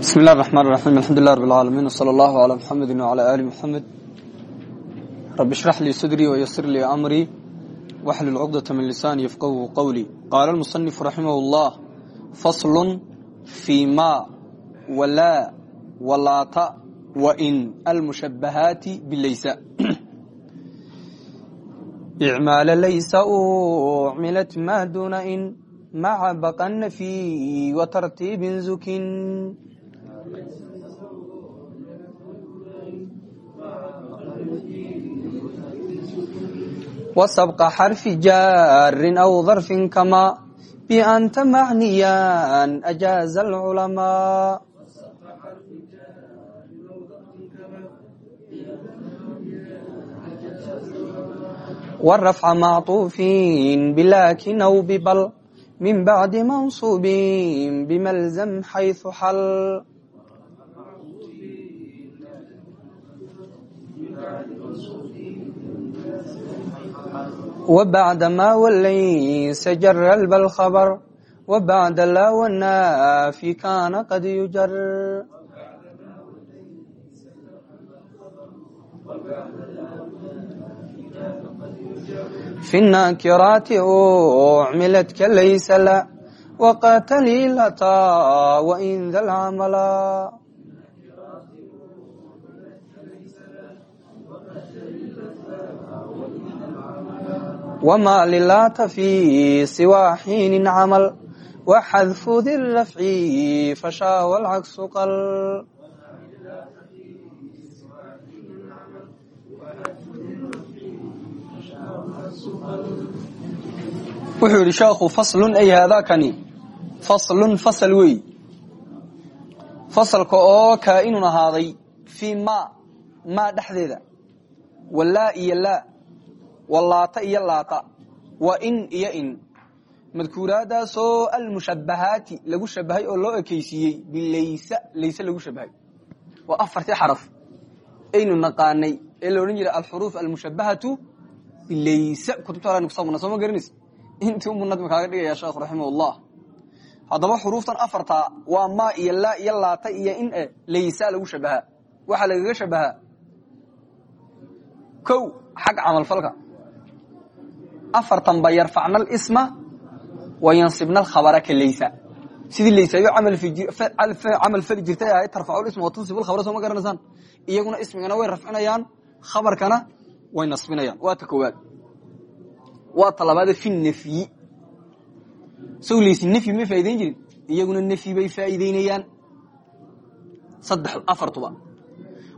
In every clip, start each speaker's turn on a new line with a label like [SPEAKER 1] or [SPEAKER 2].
[SPEAKER 1] bismi اllah الرحman الرaحيم alxamdu لlah رb العaalamiin وslى اllah عlى mxamedi وعlى ali mxamed rabi اshrax lii sadrii وysir lii amrii waxlul cqdaة min lisaani yfqahu qowlii qaala اlmuصنif raximah اllah fasl fii ma walaa walaata wain almushabahaati bilaysa icmaala laysa ucmilat ma duna in maca baqana fi watartiibin zukin وسبق حرف جار أو ظرف كما بأنت معنيا أجاز العلماء والرفع معطوف بلكن أو ببل من بعد منصوب بملزم حيث حل وبعد ما وليس جر الب الخبر وبعد لا والنافي كان قد يجر في الناكرات أعملت كليس لا وقتليلتا وإن ذا العملا wmaa lilaata fi siwaa xiinin camal waxadfu dirafci fashaa walcagsu qal wuxuu yihi sheekhu faslun ay haadaakani faslun fasal wey fasalka oo kaa inun ahaaday fii ma maa dhexdeeda walaa iyo walaata iyo laata. Wa in iyo in. Madkuuraadaasoo almushabahaati lagu shabahay oo loo ekeysiiyey bilaysa layse lagu shabahay waa afartii xaraf. Aynu naqaanay ee la odhan jiray alxuruuf almushabahatu bilaysa kutubta hore kusabna sooma garanaysa intii unbuu nadmi kaaga dhigaya sheekhu raximahullah. Haddaba xuruuftan afartaa waa ma iyo laa iyo laata iyo in e laysa lagu shabahaa waxaa lagaga shabahaa kow xagga camalfalka afartan ba yarfacna alisma wa yansibna alkhabara ka laysa. Sidii laysayo camal fali jirtay ahayd tarfacu lisma wa tansib lkhabara soo ma garanaysaan iyaguna ismigana way rafcinayaan khabarkana way nasbinayaan. Waa ta koowaad. Waa fi nafyi. Sow laysi nafyi ma faa'idayn jirin? Iyaguna nafyi bay faa'iideynayaan saddex afartuba.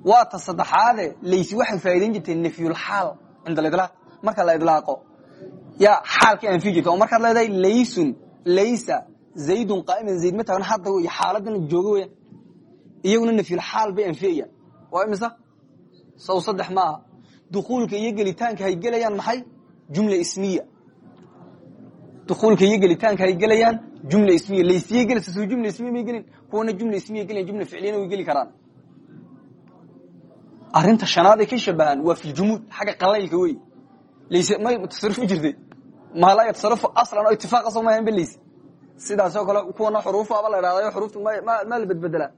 [SPEAKER 1] Waa ta saddexaade laysi waxay faa'idayn jirtay nafyulxaal cinda alilaaq marka la idlaaqo yaa xaalkii anfi jirta oo markaad leedahay laysun laysa zaydun qaa'iman zayd ma taagan hadda wey xaaladan jooga weyan iyaguna nafyulxaal bay anfiyayaan waa imisa? Sow saddex ma aha. Dukuulka iyo gelitaanka hay gelayaan maxay? Jumla ismiya. Dukuulka iyo gelitaanka hay gelayaan jumla ismiya. Laysiyay gelaysa soo jumla ismiya may gelin kuwana jumla ismiya gelayan jumla ficliyana way geli karaan. Arrinta shanaad ay ka shabahaan waa fi ljumuud xagga qalaylka wey jirtay. Maala yatasarrufu aslan oo itifaaq asoo mahayn ba layse sidaasoo kale kuwana xuruufaaba la idhahdayo xuruufta ma la bedbedelaa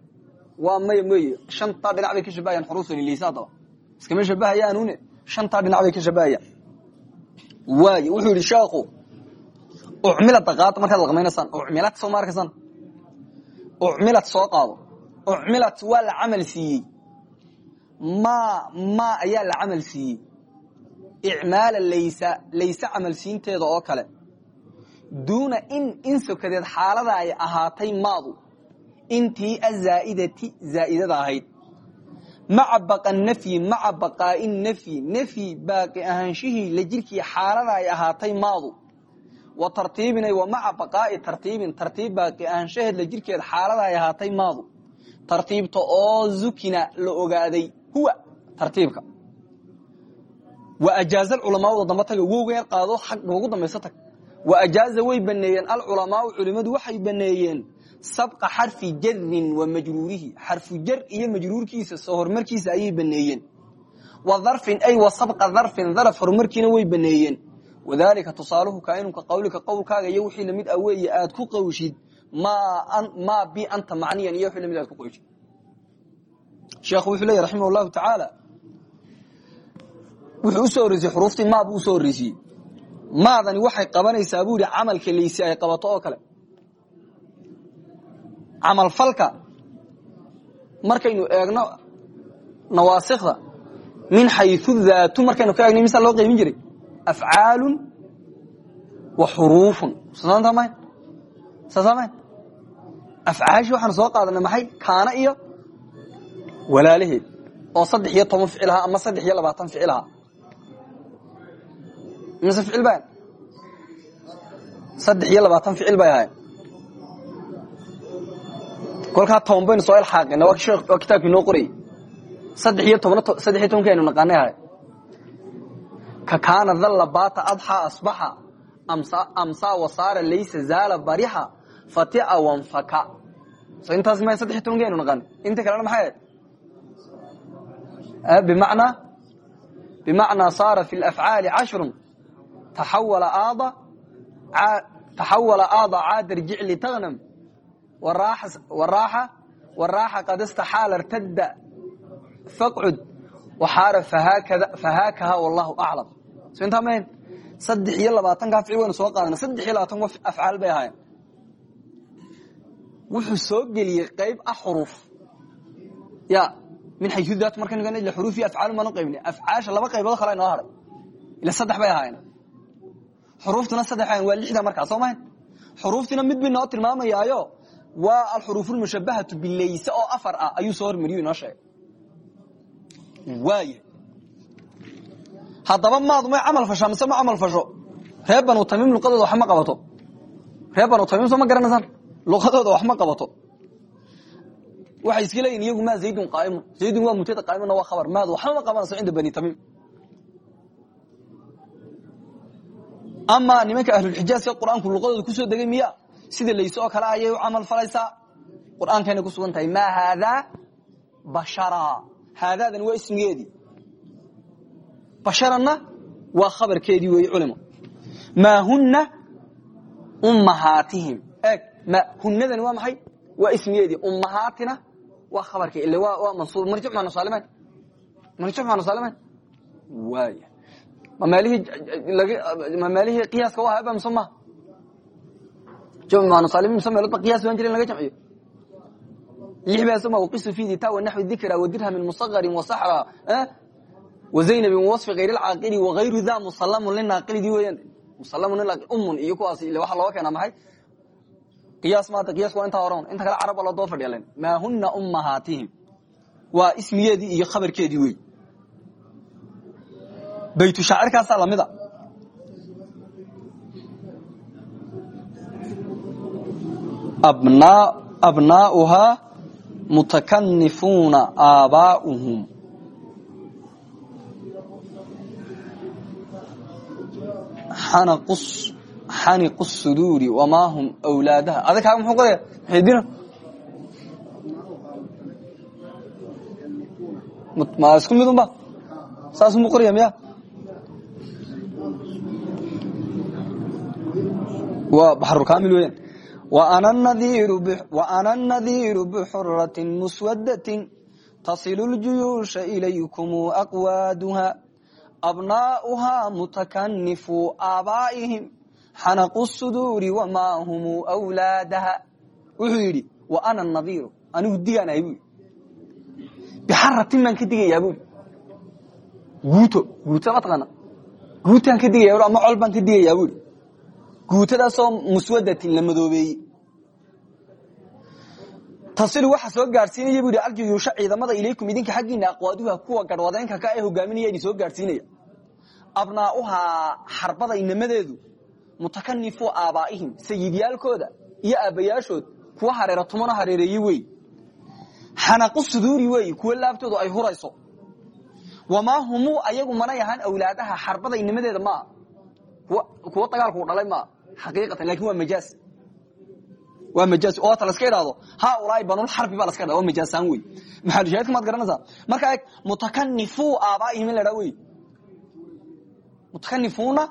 [SPEAKER 1] waa maya meye shantaa dhinac bay ka shabahayaan xuruuftani layse haddaba iskama shabahayaanune shantaa dhinac bay ka shabahayaan waay wuxuu yidhi sheekhu ucmilad daqaada markaad laqmaynaysaan ucmilad soo ma arkaysaan ucmilad soo qaado ucmilad waa la camal siiyey. Ma ma ayaa la camal siiyey icmaala laysa layse camal siinteeda oo kale. Duuna in in sokadeed xaalada ay ahaatay maadu. Intii azaa'idati zaa'idada ahayd. Maca baqa nafyi maca baqaa'i nafyi nafyi baaqi ahaanshihii la jirkii xaalada ay ahaatay maadu. Wa tartiibinay wa maca baqaa'i tartiibin tartiib baaqi ahaanshaheed la jirkeed xaalada ay ahaatay maadu. Tartiibta oo zukina la ogaaday huwa tartiibka wa ajaaza alculamaauda damba taga wowga yar qaado xag noogu dambayso tag. Wa ajaaza way baneeyeen alculamaau culimadu waxay baneeyeen sabqa xarfi jarin wa majruurihi. Xarfu jar iyo majruurkiisa soo horumarkiisa ayay baneeyeen. Wa dharfin ay wa sabqa dharfin daraf horumarkiina way baneeyeen. Wadaalika tusaaluhu kaainunka qawlika qowlkaaga iyo wixii la mid ah weeye aad ku qawshid ma bi anta macniyan iyo wii la mid ad ku qoyso sheekhu wuxuu leeya raximah llahu tacaala wuxuu u soo horreysiyey xuruuftii maa buu u soo horreysiyey maadani waxay qabanaysaa buu yihi camalka leysi ay qabato oo kale. Camalfalka markaynu eegno nawaasikda min xayu daatu markaynu ka eegno misa loo qaybin jiray? Afcaalu wa xuruufun. Saasama saasama afcaashi waxaanu soo qaadanay maxay? Kaana iyo walaalaheed oo saddex iyo ama saddex iyo mise ficil ba saddex iyo labaatan ficil bay ahayen kolkaa toban baynu soo ilxaaqina waa kitaabkii noo qorayy saddex iyo toban saddex iyo tobanki aynu naqaanay ahay. Ka kaana dalla baata adxa asbaxa amsaa wasaara laysa zaala barixa fatia wanfaka so intaas ma saddex iyo tobanki aynu naqaanay. Inta kalena maxay? Ahayd bimacnaa bimacnaa saara fi lafcaali cashrun taxawala aada caadar jicli tagnam waraaxa qad istaxaala irtada faqcud waxaara fahaakaha wallahu aclam so intaa mahayn saddex iyo labaatankaa ficil waynu soo qaadana saddex iyo labaatan wa afcaal bay ahaayeen wuxuu soo geliyey qayb ah xuruuf ya min xayu daat markaynu ila xuruuf iyo afcaal baanu qaybnay afcaasha laba qaybood kale inoo haray ila saddex bay ahaayeen xuruuftuna saddex ahayen waa lixda markaa soo mahayn? Xuruuftiina mid bay noo tilmaamayaayo waa alxuruuf lmushabahatu bilayse oo afar ah ayuu soo hormariyo inoo sheegay. Waaya haddaba maadu may camal fashaa mise ma camal fasho. Reer banu tamiim luqadooda wax ma qabato. Reer banu tamiim soo ma garanaysaan luqadooda wax ma qabato. Waxay iska leeyihiin iyagu maa zaydun qaaimun zaydun waa mutada qaaimunna waa khabar. Maadu waxba ma qabanayso cinda bani tamiim amaa nimanka ahlulxijaaska qur'aanku luqadooda ku soo degay miya? Sida layse oo ayay u camal falaysaa qur'aankayna ku sugan tahay maa haadaa bashara. Haadaadan waa ismigeedii basharanna waa khabarkeedii weeye culimo maa huna ummahaatihim. Eeg ma hunadani waa maxay? Waa ismigeedii ummahaatina waa khabarkee ille waa mansuub. Saalimayn marjuc maanu saalimayn waaya ma meelihii ma meelihii qiyaaska waa haba mise maha mise meelood ba qiyas baan jira in laga jamciyo. Lix baa soma waqisu fi dita wanaxwi dikra wadirhamin musagarin wasaxra wazaynabin wasfi hayr lcaaqili wagayru da musalamun linaaqilidii musalamun umun iyo kuwaas waxaa looga keenaa maxay? Qiyaas maanta qiyasku waa intaa horan. Inta kale carab baa loo daba fadhiya len maa huna iyo khabarkeedii wey baytu shaacirkaasaa lamida abnaauhaa mutakanifuuna aabaauhum xaniqu suduuri wamaa hum wlaadaha adag kaaga muxuu qoraya maxaydina ma isku midun ba saasumuu qoraya miya waa baxrulkaamil weeyaan وأنا النذير بحرة مسودة تصل الجيوش إليكم أقوادها أبناؤها متكنف آبائهم حنق الصدور وما هم أولادها وحيري وأنا النذير أنا وديانا يبوي بحرة من كدقى يبوي قوتو قوتو ما تغنى قوتو كدقى يبوي أما علبان كدقى يبوي guutadaasoo muswadatin la madoobeeyey tasilu waxa soo gaadhsiinaya bu yidhi aljuyuusha ciidamada ilaykum idinka xaggiina aqwaaduha kuwa garhwadeenka ka ee hogaaminaya idin soo gaadhsiinaya abnaa'uhaa xarbada inamadeedu mutakanifu aabaa'ihim sayidyaalkooda iyo aabbayaashood kuwa hareera tumano hareereeye wey xanaqu suduuri wey kuwa laabtoodu ay hurayso. Wamaa humuu ayagu manay ahaan awlaadaha xarbada inamadeeda maa. Kuwa dagaalku dhalay maa xaqiiqatan laakiin waa majaaz waa majaaz oo ta laska idhaahdo haaulaai banulxarbi baa laska idhahda waa majaazaan wey maxalushaahidka maad garanaysaa marka eeg mutakanifuu aabaa'ihim in la idhaha wey mutakanifuna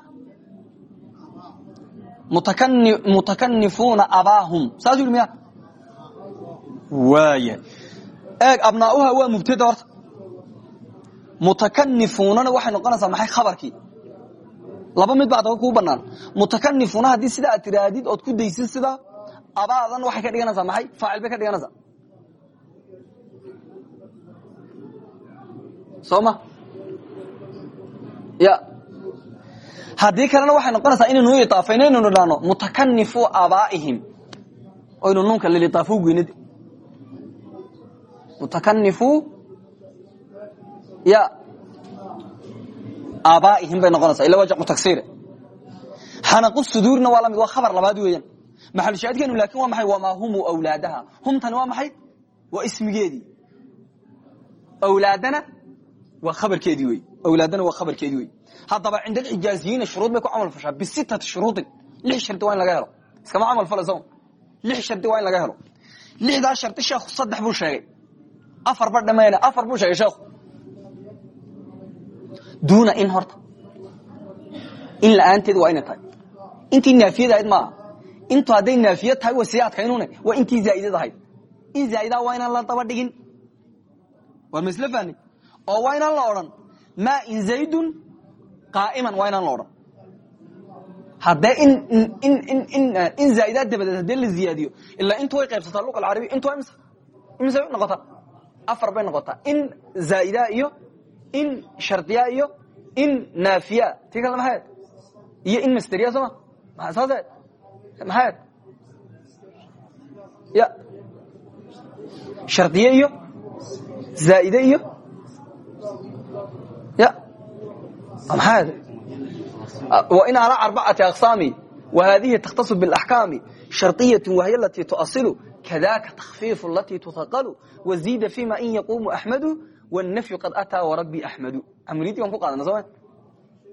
[SPEAKER 1] mutakanifuuna abaahum saas yidhi miya waaya eeg abnaauha waa mubtada horta mutakanifuunana waxay noqonaysaa maxay khabarkii laba mid baa adaba kuu banaan mutakanifuuna haddii sida aad tiraadid ood ku daysid sida abaadan waxay ka dhiganaysaa maxay? Faacil bay ka dhiganaysaa soo ma? Ya. Haddii kalena waxay noqonaysaa inaynu idaafayno inaynu dhahno mutakanifu abaa'ihim. Oynu nuunka lilidaafo geynad mutakanifu ya aabaaihim bay noqonaysaa ila waa jamcu tagsir xanaqu suduurna waa la mid waa khabar labaad weeyaan. Maxalushaahidkeenu laakin waa maxay wamaa humu awlaadaha? Humtani waa maxay? Waa ismigeedii awlaadana waa khabarkeedii wey awlaadana waa khabarkeedii wey haddaba cinda alxijaaziyiina shuruud bay ku camal fashaa bisitati shuruudin. Lix shardi waa in laga helo. Iskama camal falayso lix shardi waa in laga helo. Lixdaa shardi sheekhu saddex buu sheegay. Afar ba dhamayna afar buu sheegay sheekhu duuna in horta in la'aanteed waa inay tahay intii naafiyad ahayd maaha intu hadday naafiya tahay way sii adkaynune waa intii zaa'idad ahayd in zaa'idaa waa inaan la daba dhigin waar ma isla fahni oo waa inaan la odhan maa in zaydun qaa'iman waa inaan la odhan haddee in zaa'idaad dabadeed haddii la ziyaadiyo ilaa intu way qaybsataa luqa alcarabiya intu waa imsa bay noqotaa afar bay noqotaa in zaa'ida iyo in shardiya iyo in naafiya ti kale maxayd iyo in masteriya sooma saased maxayd ya shardiye iyo zaa'ide iyo ya maxayd wa in alaa arbacati aqsaami wa haadihi takhtasu biاlaxkaami shardiyaة wahiy alati tuasilu kadaka takfiifu alati tutaqalu waziida fima in yaquumu axmadu nafyu ad ataa warabi axmadu amniyadii baan ku qaadana soma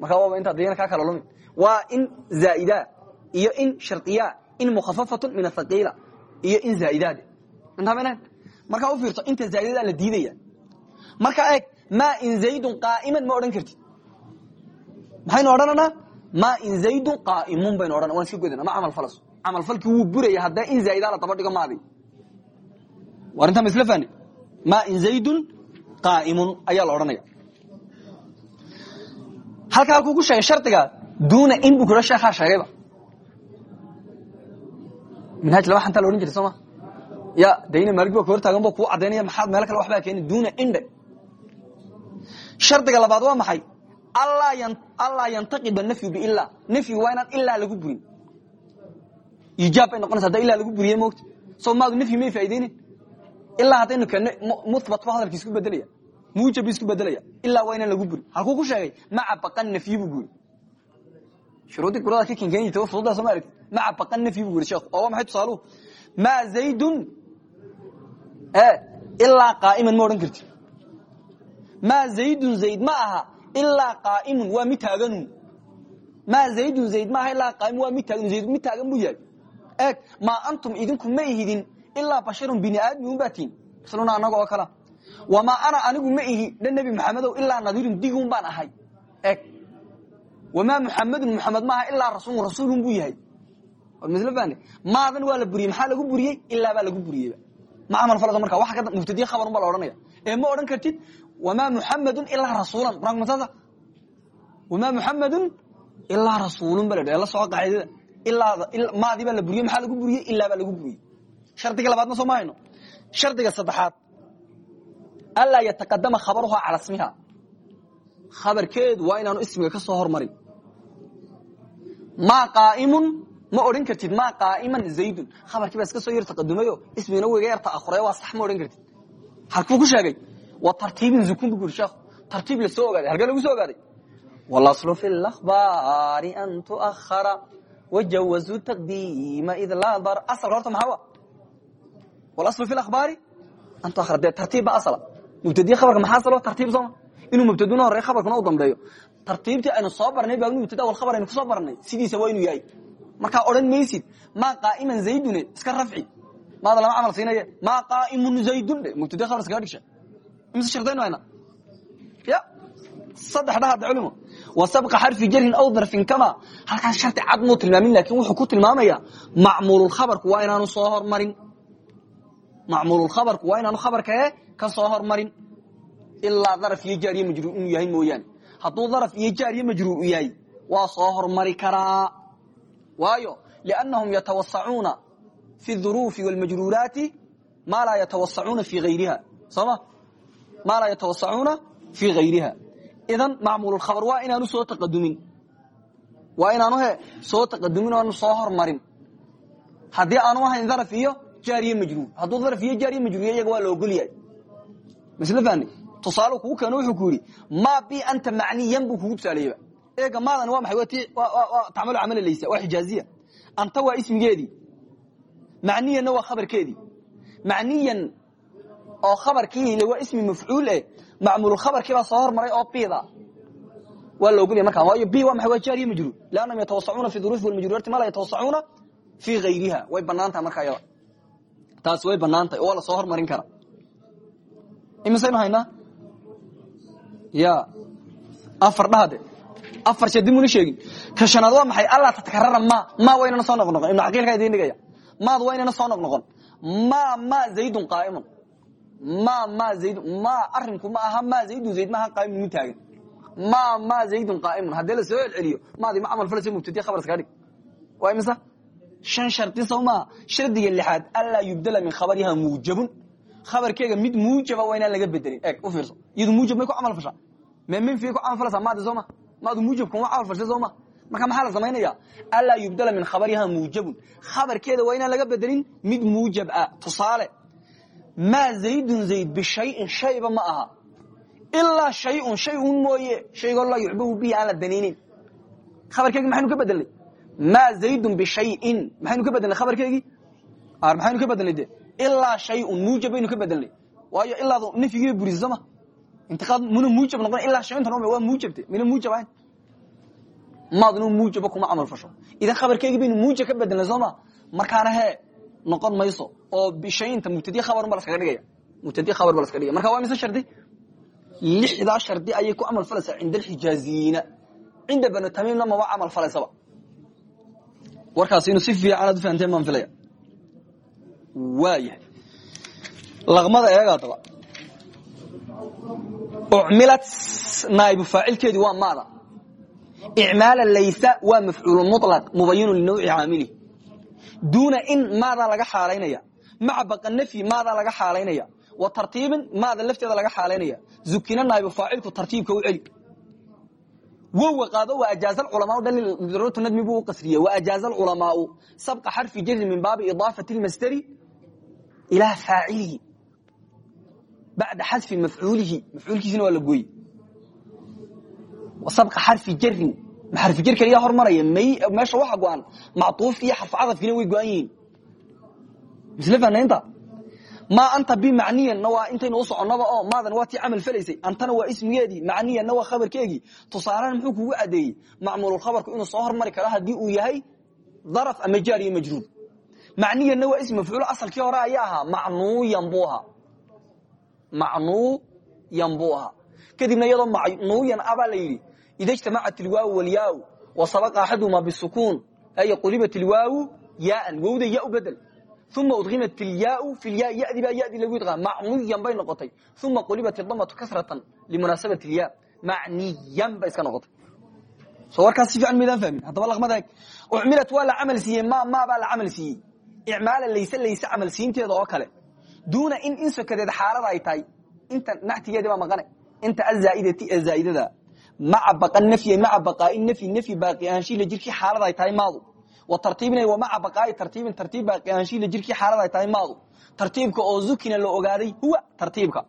[SPEAKER 1] markaa waaba intaad dayana kaa kala lumin waa in zaa'ida iyo in shardiya in mukhafafatun min athaqiila iyo in zaaidaade intaamaynaan markaa u fiirto inta zaaidadaa la diidaya markaa eeg maa in zaydun qaa'iman ma odhan kartid maxaynu odhananaa maa in zaydun qaa'imun baynu odhana waan iska godana ma camal falas camal falkii wuu buraya haddee in zaa'idaa la daba dhigo maaday war intaa ma isla fahne maa in zaydun qaa'imun ayaa la odhanaya. Halka halkuu ku sheegay shardiga duuna in buu kula sheekhaa sheegayba minhaaj laba xantaa la odhan jiray soo ma? Ya dayna maalig ba ka hortaagan ba kuu caddaynaya maxaad meelo kale waxbaa keeni duuna indhe shardiga labaad waa maxay? Allaa yantaqida nafyu biila nafyi waa inaan ilaa lagu burin. Ijaab bay noqonaysa hadda ilaa lagu buriye moogta soo maadu nafyi may faa'ideynin ilaa haddaynu keeno muthbat ba hadalki isku bedelaya muujab isku bedelaya ilaa waa inaan lagu burin halkuu ku sheegay maca baqan nafyi buu guri shuruudii gurada ka kenken jirta fududaa soo ma aragti maca baqan nafyi buu guri sheekhu oo waa maxay tusaaluhu? Maa zaydun. Ilaa qaa'iman ma odhan karti maa zaydun zayd ma aha ilaa qaaimun waa mid taaganun maa zaydun zayd maaha ilaa qaaimun waa mid taagan zayd mid taagan buu yahay. Eeg maa antum idinku ma ihidin ilaa basharun bini aadmi un baa tiin misluna annaga oo kala wamaa ana anigu ma ihi dhan nebi maxamedow ilaa nadiirun digun baan ahay eeg wamaa muxamedun muxamed maaha ilaa rasuulun rasuulun buu yahay maadan waa la buriyey maxaa lagu buriyey ilaa baa lagu buriyeyba ma camal falado marka waxa ka mubtadiye khabarun baa la odhanaya ee ma odhan kartid wma muxamadu ilaa rasuulan masaasa wamaa muxamedun ilaa rasuulun ba la la soco qaacidada ilaa maadii baa la buriyey maxaa lagu buriyey ilaa baa lagu buriyey shardiga labaadna soo ma hayno shardiga saddexaad anlaa yataqadama khabaruha cala smiha khabarkeedu waa inaanu ismiga ka soo hormarin. Maa qaaimun? Ma odhan kartid maa qaaiman zaydun. Khabarkii baa iska soo yar taqadumayo ismigana weyga yar ta'ahuray waa sax ma odhan kartid. Halkuu ku sheegay tartiibin zukun bu uri sheekhu tartiib la soo ogaaday halkee lagu soo ogaaday. Walaslu fi lakhbaari an tuakhara wajawazuu taqdiima id laa dar. Asalka horta maxaa wa walaslu fi lakhbaari an tuakhara dee tartiib ba asala. Mubtadiye khabarka maxaa asalo tartiib sooma inuu mubtaduna horey khabarkuna u dambeeyo. Tartiibtii aynu soo barnay baa mubtada wal khabar aynu ku soo barnay. Sidiisa waa inuu yahay. Markaa odhan maysid maa qaa'iman zaydune iska rafci. Maada lama camal siinaye maa qaa'imun zaydun. Dhe mubtadiye khabar iskaga dhigsha mise shardaynu hayna? Ya. Saddex dhahada culimo wa sabqa xarfi jarhin aw darfin kama. Halkaas shardi cad muu tilmaamin laakin wuxuu ku tilmaamaya macmuululkhabarku waa inaanu soo hormarin macmuululkhabarku waa inaanu khabarkae ka soo hormarin. Ilaa daraf iyo jaar iyo inuu yahay mooyaane. Hadduu daraf iyo jaar iyo u yahay waa soo hormari karaa. Waayo liannahum yatawasacuuna fi duruufi wاlmajruuraati maa laa yatawasacuuna fi ayriha sooma maa laa yatawasacuuna fi hayriha idan macmuululkhabar waa inaanu soo taqadumin. Waa inaanu he soo taqadumin o aanu soo hormarin. Haddii aanu ahayn daraf iyo jaar iyo majruur hadduu daraf iyo jaar iyo majruur iyaga waa la ogol yahay masle fahni tusaale kugu keeno wuxuu ku yidhi ma bi anta macniyan buu kugu tusaaleeyeba eega maadan waa maxay waa tacmalu camala laysa waa xijaaziya anta waa ismigeedii macniyanna waa khabarkeedii macniyan oo khabarkii waa ismi mafcuul eh macmuulkhabarkii baa soo hormaray oo bida waa la ogolya markaa waayo b waa maxay waa jaar iyo majruur liannahum yatawasacuuna fi duruufi walmajruurati ma la yatawasacuuna fi hayriha way bannaan tahay markaa iyada taasi way bannaan tahay oo la soo hormarin karaa imisaynu haynaa ya. Afar dhahade afar shee dib muna sheegin. Ka shanaad waa maxay? Allaa tatkarara ma ma waa soo noqnoqon. Ibnu caqiilkaa idiin dhigaya. Maad waa inana soo noqnoqon. Ma ma zaydun qaa'imun. Ma ma zaydun ma arinku ma aha ma zaydun zayd maaha qaaimun mu taagan ma ma zaydun qaa'imun. Haddii soo celceliyo maadi ma camal falasa mubtadiya khabar iskaga dhig. Waa imisa shan shardi soo maa shardiga lixaad allaa yubdala min khabariha muujabun. Khabarkeega mid muujaba waa inaan laga bedelin eeg u fiirso. Iyadu muujab may ku camal fashaa me minfiga ku camal falaysaa maadi sooma maadu muujabka ma camal fashay sooma marka maxaa la samaynaya? Allaa yubdala min khabariha muujabun. Khabarkeeda waa inaan laga bedelin mid muujab ah tusaale maa zaydun zayd bishayin shayba ma aha. Ilaa shayun shay un mooye. Shaygoo laa yucbahu bihi aan la danaynin khabarkeegi maxaynu ka bedelnay maa zaydun bishayin maxaynu ka bedelnay khabarkeegii maxaynu ka bedelnay de ilaa shayun muujab baynu ka bedelnay waayo ilaadu nafyigii burisa sooma intiqaad muna muujab noqon ilaa shayuntan waa muujabte mina muujab ahayn maadnu muujaba kuma camal fasho idan khabarkeygii baynu muujab ka bedelnay sooma markaana hee noqon mayso oo bishayinta mubtadiye khabarun ba laskaga dhigaya mubtadiye khabar ba laskaga dhigaya marka waa mise shardi lixdaa shardi ayay ku camal falaysaa cinda alxijaaziyiina cinda banu tamiimna maba camal falaysaba warkaas inuu si fiican aad u fahanteen baan filaya waayahay. Laqmada eega adaba ucmilat naaibu faacilkeedi waa maada. Icmaala laysa waa mafcuul mulaq mubayinu linawci caamili. Duuna in maadaa laga xaalaynaya maca baqa nafyi maadaa laga xaalaynaya wa tartiibin maada lafteeda laga xaalaynaya. Zukina naaibu faacilku tartiibka u celi wowa qaado wa ajaaza culamaau daruuratu nadmi buu u qasriye? Wa ajaaza alculamaau sabqa xarfi jari min baabi idaafati lmasderi ilaa faacilihi bacda xadfi mafcuulihi mafcuulkiisina waa la gooye sabqa xarfi jarin xarfi jar keliya hormaraya. Meesha waxa go-an. Macطuuf iyo xarf cadafkiina way go-an yihiin. Misle fanaynta maa anta bimacniyanna waa intaynu u soconnaba oo maadan waa tii camal falaysay antana waa ismigeedii macniyanna waa khabarkeegii tusaalahan muxuu kugu cadeeyey macmuululkhabarku inuu soo hormari karo haddii uu yahay daraf ama jaar iyo majruur macniyanna waa ism mafcuul asalkii hore ayaa ahaa macnuuyan buu ahaa macnuuyan buu ahaa kadibna iyadoo macnuuyan abaa la yidhi ida ijtamacat walyaau wa sabaqa axaduhumaa bisukuun ay qulibat ilwaawu yaaan wowda ya u bedel uma udkimat ilyaau fi lya yadi baa yadi lagu idqaa macnuyan bay noqotay uma qulibat idamatu kasratan limunaasabati ilya macniyan bay iska noqotay soo warkaas si fiican maydaan fahmin haddaba laqmada ucmilat waa la camal siiyey ma ma baa la camal siiyey icmaala layse layse camal siinteeda oo kale duuna in in sokadeed xaalada ay tahay inta nactigeedi baa maqane inta azaaidati ee zaaidada maca baqa nafyi maca baqaai nafyi nafyi baaqi ahaanshiila jirkii xaalada ay tahay maadu tartiibina wa maca baqaai tartiibin tartiib baaqi ahaanshiila jirkii xaalada ay tahay maadu. Tartiibka oo zukina la ogaaday huwa tartiibka.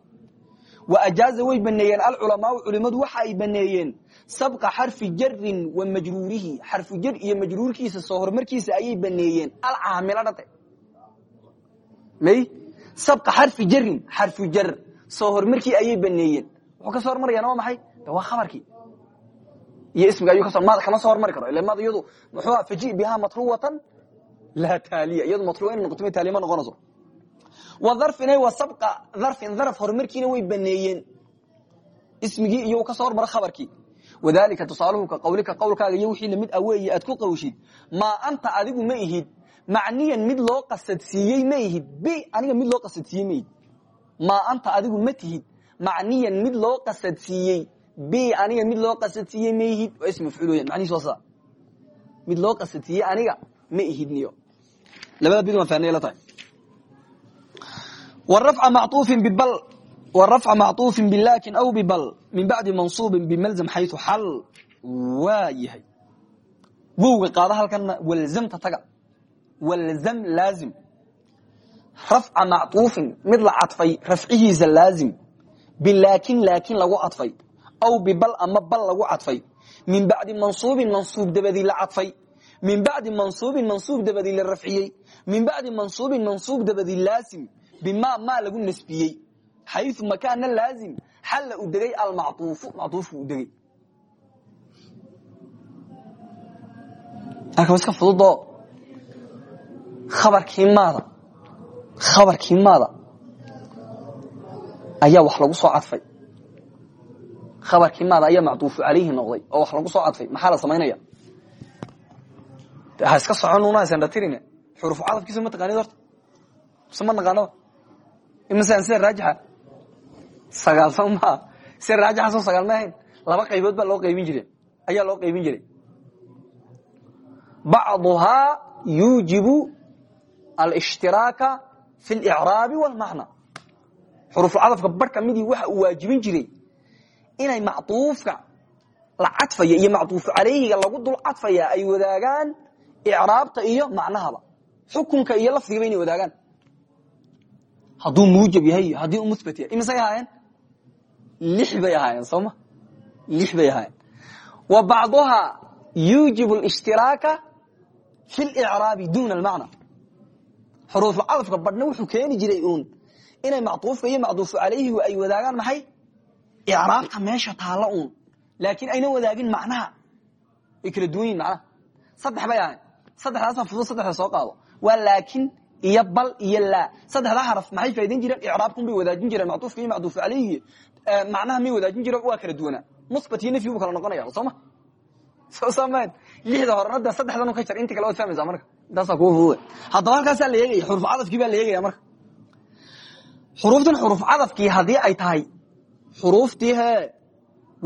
[SPEAKER 1] Wa ajaaza way baneeyeen alculamaau culimadu waxa ay baneeyeen sabqa xarfi jarin wa majruurihi. Xarfu jar iyo majruurkiisa soo hormarkiisa ayay baneeyeen alcaamila dhate. May? Sabqa xarfi jarin xarfu jar soo hormarkii ayay baneeyeen. Wuxuu ka soo hormarayaan waa maxay? Waa khabarkii iyo ismiga ayuu kaso maada kama soo hormari karo. Ila maada iyadu muxuu faji bihaa matruwatan laa taaliya. Iyadu matruwa inay noqoto taaliya ma noqonayso wa dharfina wa sabqa dharfin dharf horumarkiina way baneeyeen. Ismigii iyo ka soo hormaro khabarkii. Wadalika tusaaluhu ka qawlika qawlkaaga iyo wixii la mid aweeye aad ku qawshid maa anta adigu ma ihid. Macniyan mid loo qasadsiiyey ma ihid. B aniga mid loo qasadsiiyey ma ihid. Maa anta adigu ma tihid. Macniyan mid loo qasadsiiyey b aniga mid loo qasadsiiyey ma ihid. Waa ism mafcuul weyan macnihiis waa mid loo qasadsiiyey aniga ma ihidniyo labada bid waan fahnay la tahay. Warafca macuufin bibal warafca macطuufin bilakin aw bibal min bacdi mansuubin bimalzam xayu xal waa yahay. Wowga qaada halkana walzamta taga. Walzam laazim. Rafca macطuufin mid la cadfay rafcihiisa laazim. Bilaakin laakin aw bibal ama bal lagu cadfay min bacdi mansuubin mansuub dabadii la cadfay min bacdi mansuubin mansuub dabadii la rafciyey min bacdi mansuubin mansuub dabadii laasim bima maa lagu nasbiyey xayu makaana laazim xalla u degay almacuufu macuufku u degay halka iska fududo khabarkii maada khabarkii maada ayaa wax lagu soo cadfay khabarkii maada ayaa macduufu calayhi noqday oo wax lagu soo cadfay. Maxaa la samaynaya ha iska socon sandhatirine xurufu cadafkiisa ma taqaanid horta. Mise ma naqaanaba sida raajixa sagaal soo maa sida soo sagaal ma laba qaybood baa loo qaybin jire ayaa loo qaybin jiray. Bacduhaa yuujibu alshtiraaka fi اlcraabi wاlmacna xurufucadafka bar kamidii waxa uu waajibin jiray inay macduufka la cadfaya iyo macduufu calayhiga lagu dul cadfaya ay wadaagaan icraabta iyo macnahaba xukunka iyo lafdigaba inay wadaagaan hadduu muujab yahay iyo haddii u muhbat yahay imisay ahaayeen lix bay ahaayeen sooma lix bay ahaayeen wa bacduhaa yuujibu اlاshtiraaka fi اlcraabi duna almacna xuruufulcadafka badhna wuxuu keeni jiray uun inay macduufka iyo macduufu calayhigu ay wadaagaan maxay Icraabta meesha taalla uun laakiin ayna wadaagin macnaha way kala duwan macnaha saddex bay ahayn saddexdaasa fudud saddexda soo qaado waa laakin iyo bal iyo laa saddexdaa xaraf maxay faa'idayn jireen icraabkun bay wadaajin jireen macduufka iyo macduufu calayhi macnaha may wadaajin jireen waa kala duwanaa musbat iyo nafyi buu kala noqonaya sooma soo saamayn lixda horena de saddexdan ka jar inta kale waad fahmaysaa marka intaasaa kuwa fududa haddaba halkaasaa la eegaya xuruf cadafkii baa la eegaya marka xuruuftan xuruf cadafkii haddii ay tahay xuruuftii hee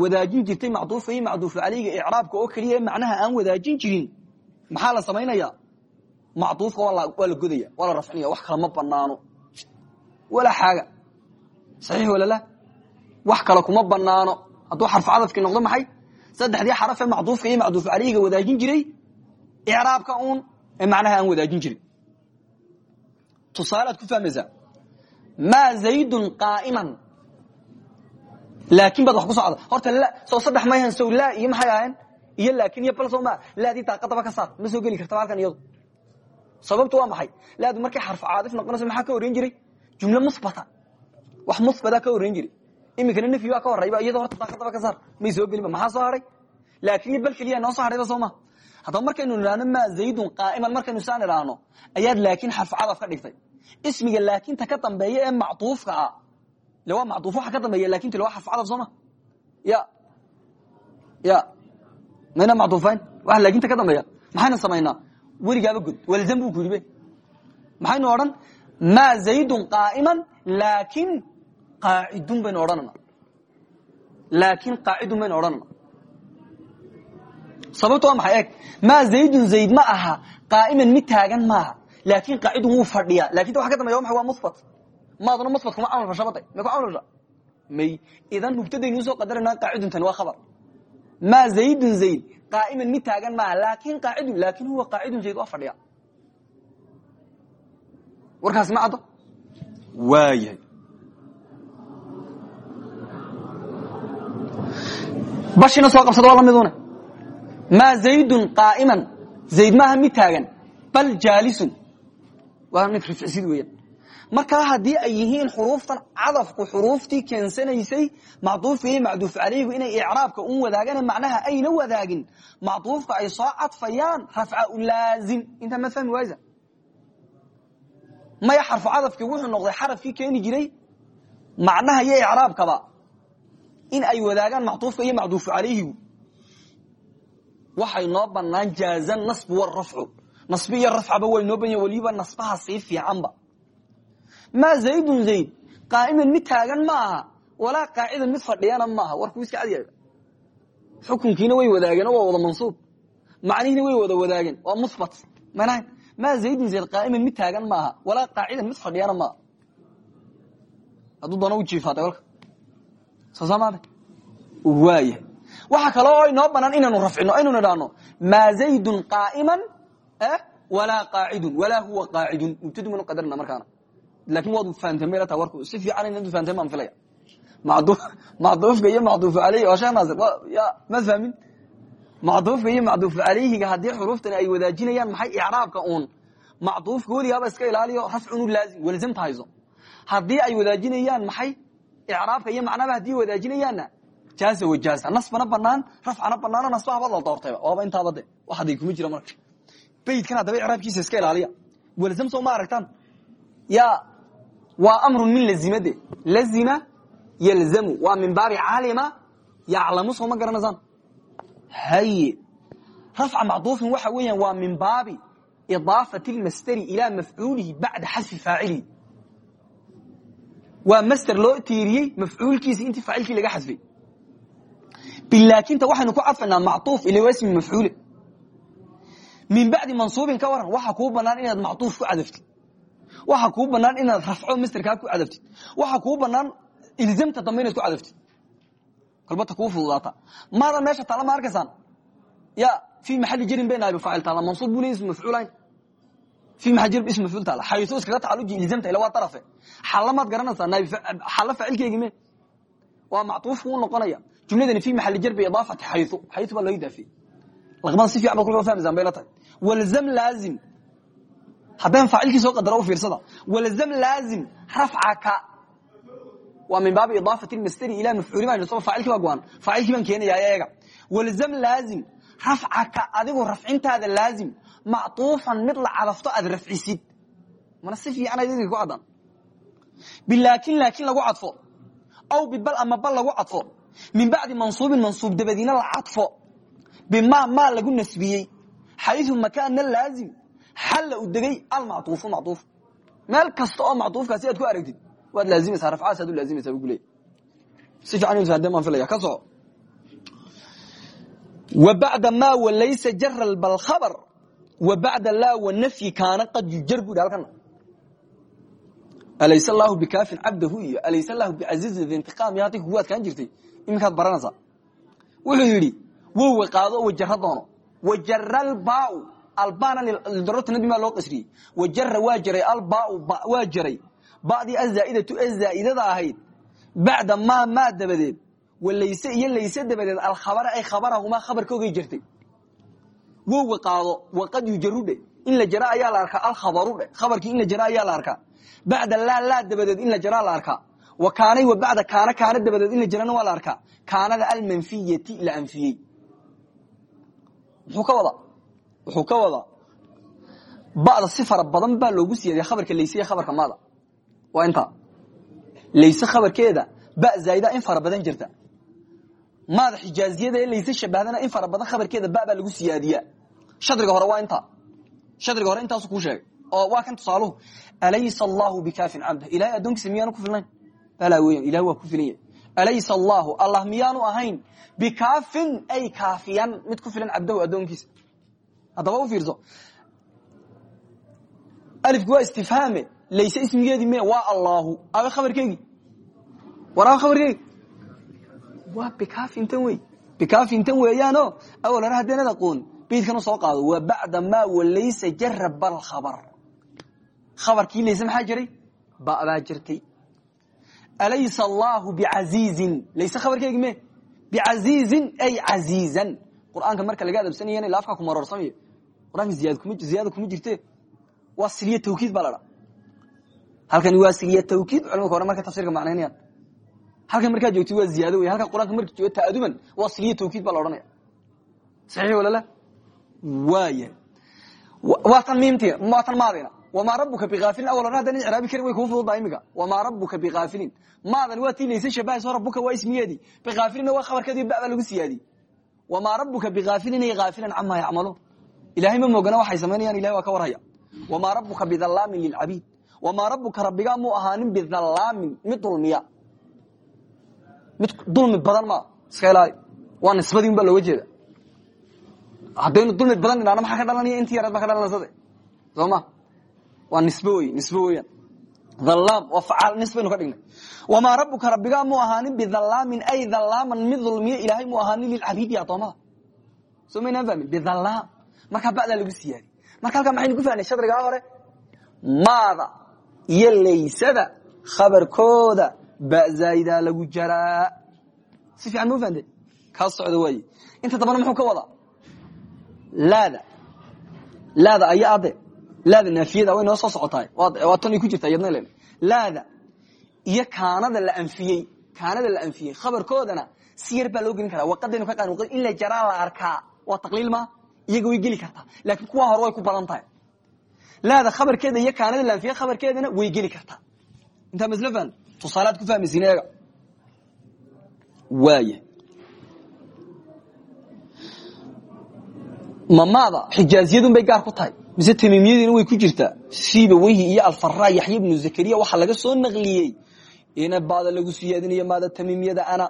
[SPEAKER 1] wadaajin jirtay macduufka iyo macduufu calayga icraabka oo keliya macnaha aan wadaajin jirin maxaa la samaynaya macduufka waa la godaya waa la rafcinaya wax kale ma banaano walaa xaaga. Saxiix walala wax kale kuma banaano hadduu xarfu cadafkii noqdo maxay? Saddexdii xaraf ee macduufka iyo macduufu calayga wadaajin jiray icraabka uun ee macnaha aan wadaajin jirin laakin baad wax ku socda horta soo saddex mayhan sow laa iyo maxay ahayn iyo laakin iyo bal soo maa laadii daaqadaba ka saar ma soo geli kartaba halkan iyado sababtu waa maxay laadu markay xarfu caadif noqonayso maxaa ka horreyn jiray jumle musbata wax musbata ka horreyn jiray iminkana nafyi baa ka horrayba iyadoo horta daaqadaba ka saar may soo gelinba maxaa soo hadhay laakin bal keliya noo soo hadhayba soo ma haddaba markaynu idhaahno maa zaydun qaa'iman markaynu saan idhaahno ayaad laakin xarfu cadaf ka dhigtay ismiga laakinta ka dambeeya ee macduufka ah waa macduuf waxa ka dambeeya lakinta le waa xarfu cadaf soo ma ya ya mayna macduufayn waxa laakinta ka dambeeya maxayna samaynaa weligaaba god walzam buu ku yidhi be maxaynu odhan maa zaydun qaa'iman laakin qaacidun baynu odhanana laakin qaacidun baynu odhanana sababto waa maxay eeg maa zaydun zayd ma aha qaa'iman mid taagan maaha laakin qaacidun wuu fadhiyaa lakinta waxa ka dambeya wa maxay waa musbat maaduna musbat kuma camal fasha batay may ku camal fasha may idan mubtadaynu u soo qadarana qaaciduntan waa khabar. Maa zaydun zayd qaa'iman mid taagan maaha laakin qaacidun laakin huwa qaacidun zayd waa fadhiya. Warkaas ma caddo? Waayahay. Bashina soo qabsada waa la midune maa zaydun qaa'iman zayd maaha mid taagan bal jaalisun. Waa mid rifcisid weeyaan markaa haddii ay yihiin xuruuftan cadafku xuruuftii keensanaysay macduufka iyo macduuf calayhigu inay icraabka un wadaagaan macnaha ayna wadaagin macduufka ay soo cadfayaan rafca u laazim. Intaa ma fahmi waysa maya xarfu cadafkii wuxuu noqday xarafkii keeni jiray macnaha iyo icraabkaba in ay wadaagaan macطuufka iyo macduufu calayhigu waxay noo banaan jaazan nasbu warafcu nasbi iyo rafcaba way noo banya weliba nasbaha sii fiicanba maa zaydun zayd. Qaa'iman mid taagan ma walaa qaacidan mid fadhiyana maaha. Warkuu iska cadyahay xukunkiina way wadaageen oo wada mansuub. Macnihiina way wada wadaageen waa muhbat manahan maa zaydun zayd qaa'iman mid taagan maaha walaa qaacidan mid fadhiyana maaha. Hadduu u jiifaatay kolka. Soosaamaada waaya waxa kale oo inoo banaan inaynu rafcino aynu nidhaahno. Maa zaydun qaa'iman walaa qaacidun walaa huwa qaacidun mubtadi manu qadarna markaana laakiin waad la taha warku si fiican inad fahamteen baan filaya macduufka iyo macduufu aleyhi oo sheekh naasir ya maad fahmin macduufka iyo macduufu aleyhiga haddii xuruuftani ay wadaajinayaan maxay icraabka uun macduufka weligaaba iska ilaaliyo rafcunu laazim welzamta hayso haddii ay wadaajinayaan maxay icraabka iyo macnaba haddii wadaajinayaanna jaaza wajaaza nasbana banaan rafcana banaano nasbahaba la doortayba waaba intaaba de waxaday kuma jira marka beydkan haddaba icraabkiisa iska ilaaliya welzam soo ma aragtaan ya waa amrun min lazimade lazima yalzamu. Waa min baabi calima yaclamu soo ma garanaysaan haye rafca macduufin waxa weeyaan waa min baabi idaafati lmasderi ilaa mafcuulihi bacda xasfi faacilihi waa masder loo tiiriyey mafcuulkiisi intii faacilkii laga xadfay bilaakinta waxaynu ku cadfaynaa macduuf ila ismi mafcuule min bacdi mansuubin ka waran waxa kuu banaan inaad macduuf ku cadaftid waxa kuu banaan inaad rafco masderkaa ku cadaftid waxa kuu banaan ilzamta dambe inaad ku cadaftid kolbata kuu fududaata. Maadan meesha taala ma arkaysaan? Ya fi maxali jarin bay naabi faacil taala. Mansuub buu le ismu mafcuulayn fi maxal jir ismu mafcuul taala. Xaysu iskaga tacaluji ilzamta ila waa tarafe. Xalla maad garanaysaa naabi xalla faacilkeegi me waa mactuufku u noqonaya. Jumladani fi maxali jar biidaafati xayu xayu baa loo idaafiyey laqbada si fiican ba kulka fahmaysaan bay la tahay. Walzam laazim haddaan faacilkii soo qadaro u fiirsada. Walzam laazim rafcaka. Waa min baabi idaafati masderi ila mafcuuli ma soo faacilkii baa go-an. Faacilkii baan keenaya eega. Walzam laazim rafcaka. Adigu rafcintaada laazim mactuufan mid la cadafto aad rafcisid. Mana si fiican ay ku cadaan bilaakin laakin lagu cadfo. Aw bibal ama bal lagu cadfo. Min bacdi mansuubin mansuub dabadiina la cadfo. Bima maa lagu nasbiyey. Xayu makaana laazim xalla u degay almactuufu mactuuf meel kasta oo mactuufkaasi aad ku aragtid waad laazimaysaa rafcaas aad u laazimaysaa bu kuleey si fiican fahdeen baan filaya ka soco wa bacda ma walaysa jara balkhabr wa bacda laa wanafyi kaana qad yujar bu yidhi halkana alayse allahu bikaafin cabdahu iyo alayse allahu bicasiizin dintiqaam iyo hadday kugu adkaan jirtay iminkaad baranaysaa. Wuxuu yidhi wowa qaado wajara doono. Wajara albaau albana lidarurta nadbi maa loo qasriyey wajara waa jaray albaau waa jaray ba'dii azaaidatu ee zaa'idada ahayd bacda maa maa dabadeed walayse iyo layse dabadeed alkhabara ay khabarahumaa khabarkoogay jirtay wowa qaado waqad yujarudhe in la jara ayaa la arkaa alkhabarudhe khabarkii in la jara ayaa la arkaa bacda laa laa dabadeed in la jaraa la arkaa wa kaanay wa bacda kaana kaana dabadeed in la jarana waa la arkaa kaanada almanfiyati la anfiyey muxuu ka wadaa wuxuu ka wadaa ba'da si fara badan baa loogu siyaadiya khabarka layse iyo khabarka maada. Waa intaa layse khabarkeeda ba zaa'ida in fara badan jirta. Maada xijaaziyada ee layse in fara badan khabarkeeda ba baa lagu siyaadiyaa shadriga hore waa intaa shadriga hore intaasu kuu sheegay oo waa kan tusaaluhu alaysa allahu bikaafin cabda ilahay addoonkiisa miyaanu ku filnayn? Balaa weyan ilahi waa ku filan alaysa allahu allah miyaanu ahayn bikaafin ay kaafiyan mid ku filan cabdahu addoonkiisa haddaba u fiirso. Alifku waa istifhaame layse ismigeedii me waa allahu. Abe khabarkeygii war abe khabarkeegi. Waa bikaafintan wey. Bikaafintan weeyaano. Awal hore haddeenad aqoon beydkan u soo qaado waa bacda maa walaysa jara balkhabar khabarkii layse maxaa jiray? Ba baa jirtay. Alaysa allahu bicasiizin layse khabarkeegi me bicasiizin ay casiizan qur'aanka marka laga adabsanayana ila afkaa kumaroorsamayo qur'aanka ziyaada kuma jirte waa siliya tawkiid baa la dhaa halkani waa siliya tawkiid culamaka hore marka tafsirka macnaynayaan halkan markaa joogtid waa ziyaado wey halka qur'anka marka joogo ta'aduman waa siliya tawkiid baa la odhanaya. Saxiix walala waaya waa tan miimti waa tan maadina wamaa rabuka biaafilin awal hore haddaan icraabi karin way kuu fududaa imika wamaa rabuka biaafilin maadan waa tii laysa shabahayso rabuka waa ismiyeedii biaafilinna waa khabarkeedi baba lagu siyaadiyey wamaa rabuka biaafilin ay aafilan camaa yacmaluun ilahay ma moogana waxay samaynayaan ilahay waa ka warhaya. Wamaa rabuka bidalaamin lilcabiid. Wamaa rabuka rabbigaa muu ahaanin bidalaamin mid dulmiya. Mid dulmi badan ma iska ilaali waa nisbadii baa looga jeeda. Haddaynu dulmi badan idhahno maxaa ka dhalanaya? Intii yareed baa ka dhalansade soo waa nisbe wey nisbe weeyaan dhalaam waa facaal nisbaynu ka dhignay. Wamaa rabuka rabbigaa muu ahaanin bidhalaamin ay dhalaaman mid dulmiya ilaahay muu ahaanin lilcabiidi adoomada soo maynaan fahmin? Bidhalaam markaa ba'daa lagu siyaadi. Marka halkaa maxaynu ku fahnay shadrigaa hore? Maada iyo laysada khabarkooda bazaa'idaa lagu jaraa. Si fiican mau fahamte kaa socda waaye. Inta dambana muxuu ka wadaa? Laada. Laada aya ade laada naafiyada way noo soo waa tan ay ku jirta iyadna len laada iyo kaanada la anfiyey. Kaanada la anfiyey. Khabarkoodana si yar baa loo gelin karaa. Waqadaynu ka waqad in la jaraa la arkaa. Waa taqliil maa iyaga way geli kartaa laakiin kuwa hore way ku badan tahay. Laada khabarkeeda iyo kaanada la anfiyey khabarkeedana way geli kartaa intaa masla fahn tusaalaad ku fahmaysin eega waaya mamaada xijaaziyadun bay gaar ku tahay. Mise tamiimiyadiina way ku jirtaa siiba weyhi iyo alfara yaxya ibnu zakariya waxaa laga soo naqliyey. Ina baada lagu siyaadinayo maada tamiimiyada ana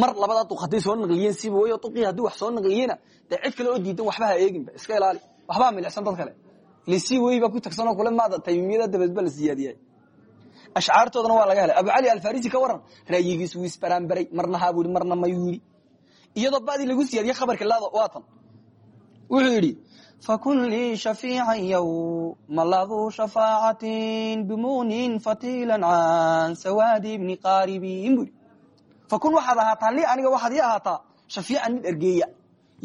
[SPEAKER 1] mar labada duq hadday soo naqliyeen siiba wey duqii haddii wax soo naqliyena dee kale oo diidan waxba ha eeginba iska ilaali. Waxbaa milicsan dad kale. Siiba wey baa ku tagsanoo kule maada tamiimiyada dabeed la siyaadiyay. Ashcaartoodana waa laga helay. Abu cali alfarisi ka waran ra'yigiisu wuu isbaraanbaray marna haa bu yidhi marna mayuu yidhi iyadoo badii lagu siyaadiye khabarka laada waatan wuxuu yidhi fakun lii shafiican yowma laduu shafaacatin bimunin fatiilan can sawaadi bni qaaribin bu yidhi fakun waxaad ahaataa lii aniga waxaad ii ahaataa shafiican mid ergeeya.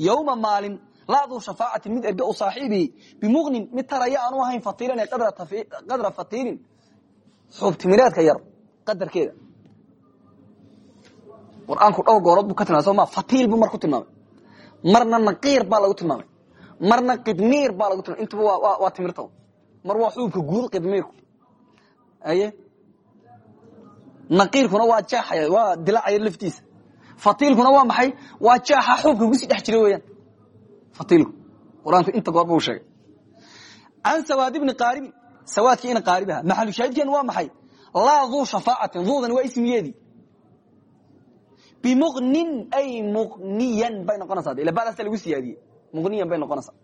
[SPEAKER 1] Yowma maalin laaduu shafaacatin mid erge u saaxiibi. Bimuqnin mid taraya aanu ahayn fatiilan ee qadra fatiilin. Xuubtimireedka yar qadarkeeda. Qur'aanku dhowr goorood buu ka tilmamay soo ma fatiil buu mar ku tilmaamay. Marna naqiir baa lagu tilmaamay. Marna qidmiir baa lagu tilmamay intaba waa waa timirta. Mar waa xuubka guud qidmiirku. Aye naqiirkuna waa jeexaya waa dilacaya laftiisa. Fatiilkuna waa maxay? Waa jeexa xuubka ku sii dhex jira weeyaan. Fatiilku qur'aanku inta goor buu sheegay. Can sawaad ibni qaaribin sawaadkii ina qaaribaha maxalu shaahidkeenu waa maxay? Laa duu shafaacatin duudan waa ismiyeedii bimuqnin ay muqniyan bay noqonaysaa. Ila badaasa lagu siyaadiyey muqniyan bay noqonaysaa.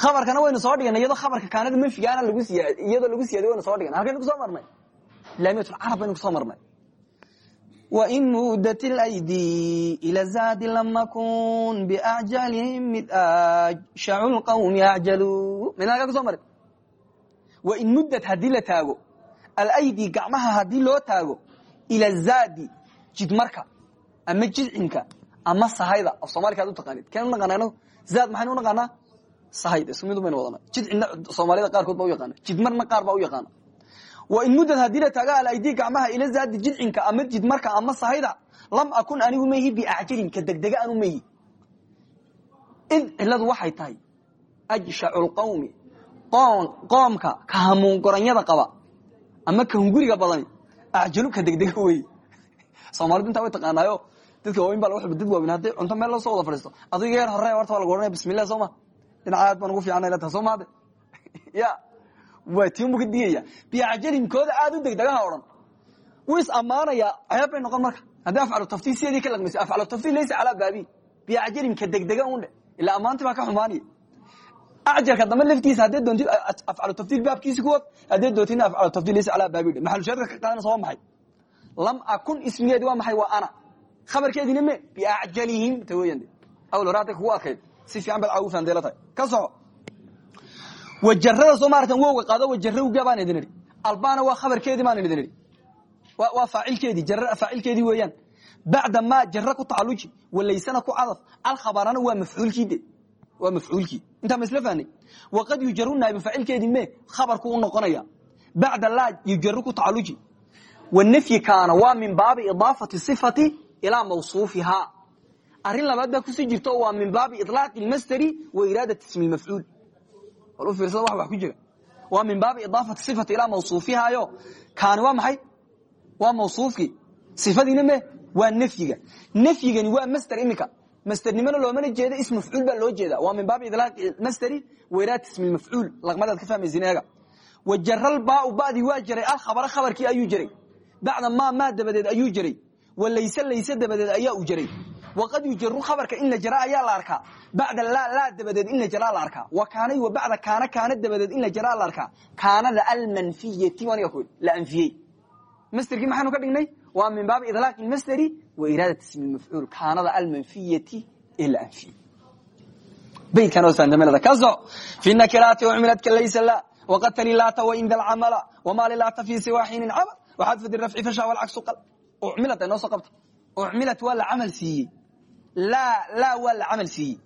[SPEAKER 1] Khabarkana waynu soo dhiganay iyadoo khabarka kaanada manfigaana iyadoo lagu siyadiy waynu soo dhiganay. Halkaynu ku soo marnay? Laamiyatulcarab baynu ku soo marnay wain mudat اlaydi ila zaadi lama kun biacjalihim mid ajshacu lqawmi acjalu midna halkaa kuso marin wain muddat haddii la taago alaydi gacmaha haddii loo taago ila zaadi jidmarka ama jidcinka ama sahayda. Af somalika ad u taqaanid. Keen u naqaana anagu zaad maxaynu u naqaanaa? Sahayd isku midu baynu wadana. Jidcinna soomaalida qaarkood baa u yaqaana jidmarna qaar baa u yaqaana wain muddad haddii la taago alaydi gacmaha ila zaadi jidcinka ama jidmarka ama sahayda lam akun anigu mayhi biacjalin ka degdega anu mayhi id ciladu waxay tahay ajshacu lqawmi qoomka ka hamuun goranyada qaba ama ka hunguriga badani acjalu ka degdega wey soomaalidu intaa way taqaanaayo. Dadka waaweyn baa laga xuba dad waaweyn hadday cunto meel loo soo wada fadhiisto. Adiga yeer hore horta waa lagu ohanaya bismillah soo ma. Dhinaca aad baan ugu fiicana taa soo maade ya waa tiimu ka digaya biacjalinkooda aad u degdegaha odhan wuu is ammaanayaa ceeb bay noqon marka. Haddii afcalu taftiil sideedii ka laqmaysa afcalu taftiil laysa calaa baabi. Biacjalinka degdega un dhe ilaa ammaantii baa ka xumaanaya. Ajarka dambe laftiisa haddee doontid afcalu taftiil baabkiisi kuwad haddee doontidna afcalu taftiil laysa calaa baabi dhe maxalu shaadka ka qaadanaysa waa maxay? Lam akun ismigeedi waa maxay waa ana. Khabarkeediina me biacjalihim ta weeyaan awl hore hadday kugu adkayd si fiican baad caagu fahanteela tahay. Ka soco wajarada soo maaratan wowga qaado wajarowga baan idin idhi albana waa khabarkeedii baan idin idhi waa faacilkeedii jar faacilkeedii weeyaan. Bacda ma jara ku tacaluji walaysana ku cadaf. Alkhabarana waa mafcuulkii de waa mafcuulkii. Intaa ma isla fahnay waqad yujaru naabi faacilkeedii me khabarku u noqonaya. Bacda laa yujaru ku tacaluji wanafyi kaana waa min baabi idaafati sifati ilaa mawsuufihaa. Arrin labaad baa ku sii jirto waa min baabi ilaaqi masderi wa iraadat ismi mafcuul bal u fiirsada wax wax ku jira. Waa min baabi idaafati sifati ilaa mawsuufihayo kaani waa maxay? Waa mawsuufkii sifadiina me waa nafyiga. Nafyigani waa masder iminka masdernimona loomana jeeda ism mafcuul baa loo jeeda waa min baabi ilaaqi masderi weyraat ismi mafcuul. Laqmadaad ka fahmaysin eega wajaral baau badii waa jaray alkhabara khabarkii ayuu jaray bacda maa maa dabadeed ayuu jaray wa layse dabadeed ayaa u jaray waqad yujaru khabarka in la jara ayaa la arkaa bacda laa laa dabadeed in la jaraa la arkaa wa kaanay wa bacda kaana kaana dabadeed in la jaraa la arkaa kaanada almanfiyati aniga ku la anfiyey masderkii maxaanu ka dhignay waa min baabi ilaaqi masderi wa iraadat ismi mafcuul kaanada almanfiyati ee la anfiyey baydkan oo sandamelada ka soc fi nakiraati ucmiladka laysa la waqad tali laata wainda alcamala wama lilaata fi siwa xiinin camal waxadfadi rafci fasha walcaksu qal ucmilad ay noo soo qabta ucmilat waa la camal siiyey laa waa la camal siiyey.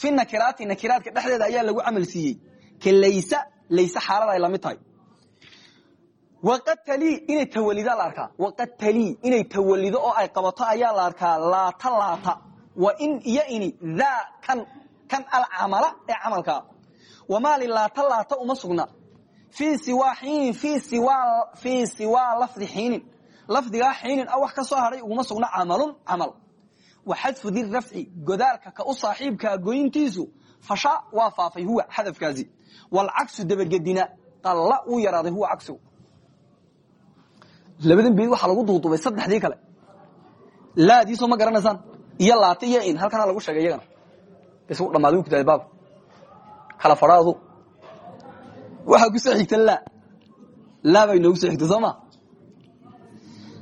[SPEAKER 1] Fi nakiraati nakiraadka dhexdeeda ayaa lagu camal siiyey. Ka laysa layse xaalada ay la mid tahay. Waqad talii inay tawalida la arkaa. Waqad talii inay tawalido oo ay qabato ayaa la arkaa. Laata laata. Wa in iyo ini daa kan kan alcamala ee camalkaa wamaali laata laata uma sugna. Fii siwaa xiinin fii siwaa lafdi xiinin. Lafdigaa xiinin a wax ka soo hadhay uguma sugna camalun camal wa xadfu di rafci godaalka ka u saaxiibkaa goyntiisu fasha waa faafay huwa xadafkaasi walcagsu dabagedina qalla wuu yaraaday huwa cagsigu labadan beed waxaa lagu duudubay saddexdii kale. Laadiisoo ma garanaysaan iyo laata iyo in halkana lagu sheegay iyagana. Bs u dhamaada kutaay baab. Kala fadhaadu waxaa ku soo xigta laa. Laa bay noogu soo xigta soo ma?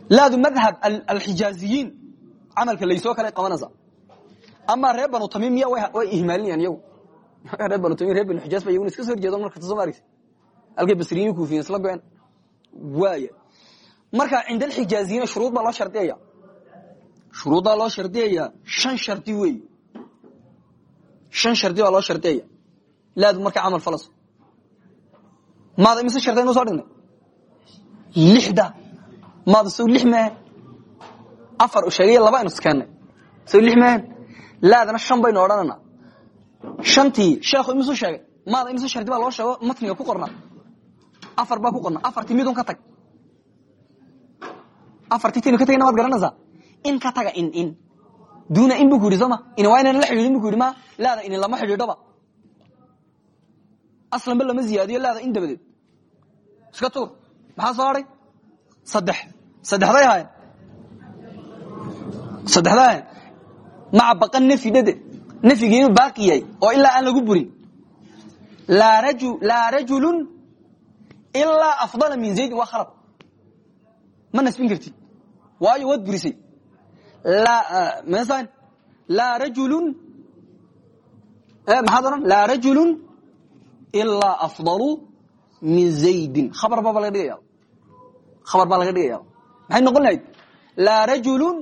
[SPEAKER 1] Laadu madhab alxijaaziyiin camalka laysoo kale qabanaysa amaa reer banu tamiim miya way ihmaalinayaan iyagu. Reer banu tamiim reer banu xijaaz ba iyaguna iska soo horjeedo marka soo maaragsa halkay basriyiin kuufiyin isla go-een waaya marka cinda alxijaaziyiina shuruud baa loo shardiyaya shuruuddaa loo shardiyaya shan shardi wey shan shardi baa loo shardiyaya laadu marka camal falaso maada imise shardayn u soo dhignay? Lixda. Maada sow lix maahan afar sheegay laba aynu iskeenay sow lix maahan laadana shan baynu odhanana. Shantii sheekhu imisu sheegay maada imise shardi baa loo sheego matniga ku qorna. Afar baa ku qorna afartii midun ka tag. Afartii taynu ka tagayna waad garanaysaa in ka taga in in. Duuna in bu ku yidhi in waa inaan la xidhiidhin bu ku ma laada inin lama xidhiidhoba. Aslanba lama ziyaadiyo laada in dabadeed. Iska tuur maxaa soo hadhay saddex. Saddexday ahaayeen saddexday ahayen maca baqan nafyi dhade nafyigii inuu baaqi yahay oo ilaa aan lagu burin. Laa raju laa rajulun ilaa afdala min zaydin waa khalad ma nasbin kartid waayo waad burisay laa rajulun maxaad odhan? Laa rajulun ilaa afdalu min zaydin. Khabar baba laga dhigaya khabar baa laga dhigaya maxay noqon lahayd? Rajulun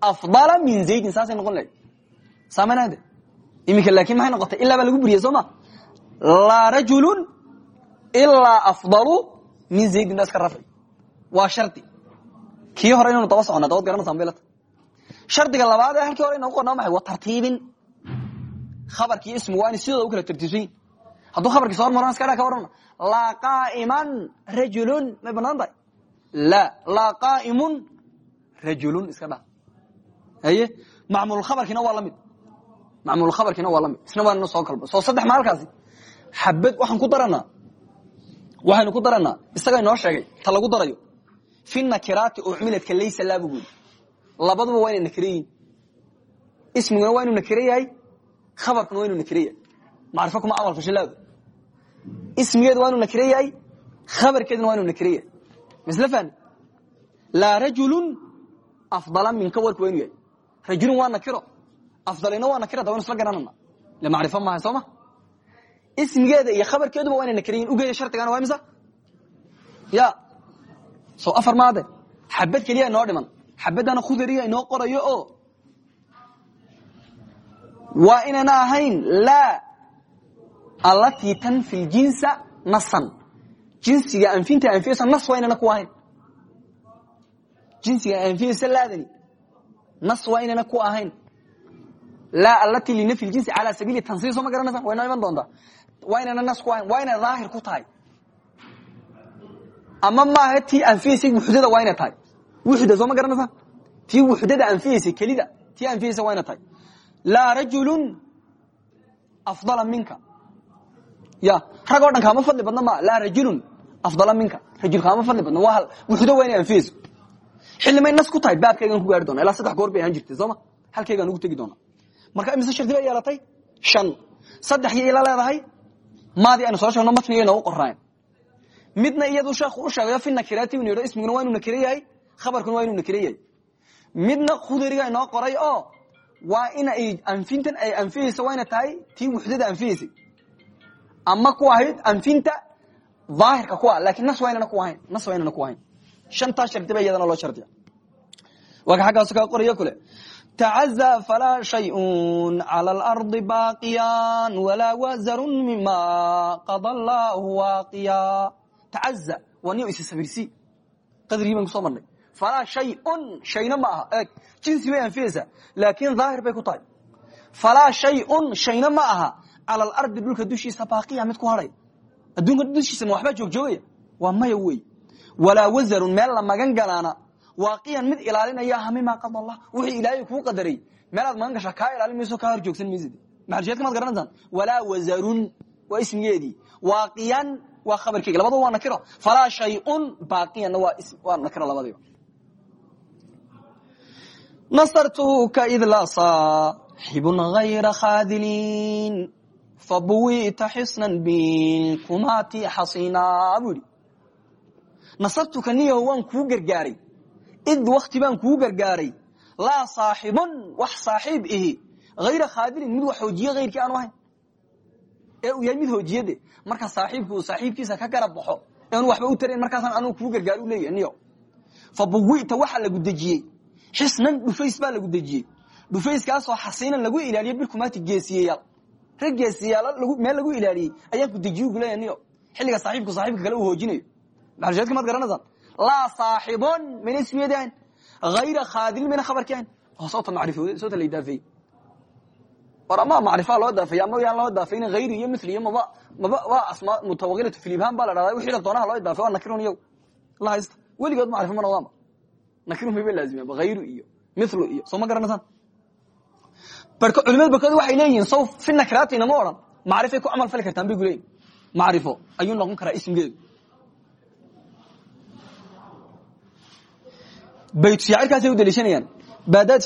[SPEAKER 1] afdala min zaydin saasay noqon lahayd saamanaade iminka laakin maxay noqotay ilaa baa lagu buriyey soo ma laa rajulun ilaa afdalu min zaydin baa iska rafci waa shardi kii hore inaynu daba socona dabad garanaysan baylata shardiga labaad ee halkii hore inagu qornaa maxay waa tartiibin khabarki iyo ismigu waa inay sidooda u kala tartiibsan yihiin hadduu khabarkii soo hormaran iska dha ka warrama laa qaa'iman rajulun may bannaan tahay la laa qaa'imun rajulun iska dha haye macmuulkhabarkiina waa la mid macmuulkhabarkiina waa la mid isna waa ina soo kalba soo saddex maalkaasi xabad waxaan ku daranaa waxaynu ku daranaa isaga inoo sheegay ta lagu darayo. Fi nakiraati ucmiladka laysa laabu guudi labaduba waa inay nakire yihiin ismiguna khabarkuna waa inuu nakire yahay macrifo kuma amal fasho laadu ismigeedu waa inuu nakire yahay rajulun afdala minka warku waa yahay rajulun waa nakiro. Afdalina waa nakira da waynu isla garanana le macrifo maaha soo ma? Ismigeeda iyo khabarkeeduba waa inay nakire yihiin ugeeda shardigana waa imisa? Ya. So afar maade. Xabad keliya inoo dhiman. Xabadana khudariya inoo qorayo oo. Waa inayna ahayn laa allatii tanfi ljinsa nasan jinsiga anfinta anfiyeysa nas waa inayna ku ahayn. Jinsiga anfiyeysa laadani nas waa inayna ku ahayn. Laa allatii linafyi ljinsi calaa sabiili tansiis soo ma garanaysa? Waa iman doontaa waa nas ku ahayn? Waa inay ku tahay? Ama maaha tii anfiyeysay wuxdada waa tahay? Wuxda soo ma garanaysa? Tii wuxdada anfiyeysay kelida tii anfiyeysa waa tahay? Laa rajulun afdala minka. Ya rag oo fadli badna ma laa rajulun afdala minka. Rajul kaama fadli badna waa wuxdo waa inay xilli may nas ku tahay baabkaygaan ku gaari doona ilaa saddex goor bay ahaan jirtay sooma halkaygaan ugu tegi doona marka imise shardi bay yeelatay? Shan. Saddex iyo ila leedahay? Maadii aynu soo sheegno matniga inoogu qoraayen midna iyadu sheekhu u sheegayo fi nakiraati inu yidho ismiguna waa inuu nakire yahay khabarkuna midna khudariga inoo qoray oo waa in ay anfintan ay anfiyeyso waa tahay tii wuxdada anfiyeysay ama ku ahayd anfinta daahirka ku ah laakiin nas waa ku ahayn nas waa ku ahayn shantaas shardi ba iyadana loo shardiya waa ka qoraya kule tacaza falaa shayun cala alardi baaqiyan walaa wazarun mima qada allahu waaqiya tacaza waa niyo sabirsi qadrigii baan ku soo marnay shayun shayna ma aha eeg jinsi bay anfiyeysaa laakin daahir bay ku tahay falaa shayun shayna ma aha cala alardi dhulka dushiisa baaqiya mid ku hadhay adduunka dushiisa ma waxbaa joogjoogaya waa maya wey walaa wazarun meel la magan galaana. Waaqiyan mid ilaalinaya hamima qada allah wixii ilaahay kuu qadaray. Meelaad magan gashaa kaa ilaalin mayso kaa hor joogsan maysid. Maxalsheedka maad garanaysaan walaa wazarun waa ismigeedii waaqiyan waa khabarkeyga labadaba waa nakiro falaa shayun baaqiyanna waa nakiro labadiba nasartuka id laa saaxibun hayra khaadiliin. Fabuwita xisnan bilkumaati xasinaa buu yidhi nasartuka niyaho waan kuu gargaaray id wakti baan kuu gargaaray laa saaxibun wax saaxiib ihi hayra khaadilin mid wax hoojiye hayrkii aanu ahayn ee uu yahay mid marka saaxiibku uu ka garab baxo eanu waxba u tarayn markaasaan anugu kuu gargaar u leeyahy niyo fabuwita waxaa lagu dejiyey xisnan dhufays baa lagu dejiyey dhufayskaasoo xasiinan lagu ilaaliyo bilkumaati geesiyeyaal rag geesiyaal meel lagu ilaaliyey ayaan ku dejiyu kuleeya niyo xilliga saaxiibku saaxiibka kale uu hoojinayo maxalsheedka maad garanaysaan laa saaxibun mayna ismiyadi ahayn hayra khaadilin mayna khabarki ahayn waa soota macrifooday soota la idaafeeyey war ama macrifaa loo daafeeye ama yaan iyo mithli iyo maba maba waa asmaa fi libhaan baa la dhahdaa wixii doonaha loo idaafe waa nakirun iyagu la haysta weligood macrifo ma noqdaanba nakirun mayba laazimeen hayru iyo mithlu iyo soo ma garanaysaan barka culimada barkooda waxay leeyihiin saw fi nakiraatina ma odhan macrifay ku camal fali kartaan bay ku macrifo ayuu noqon karaa ismgeedu baytushaacirkaasay u daliishanayaan badad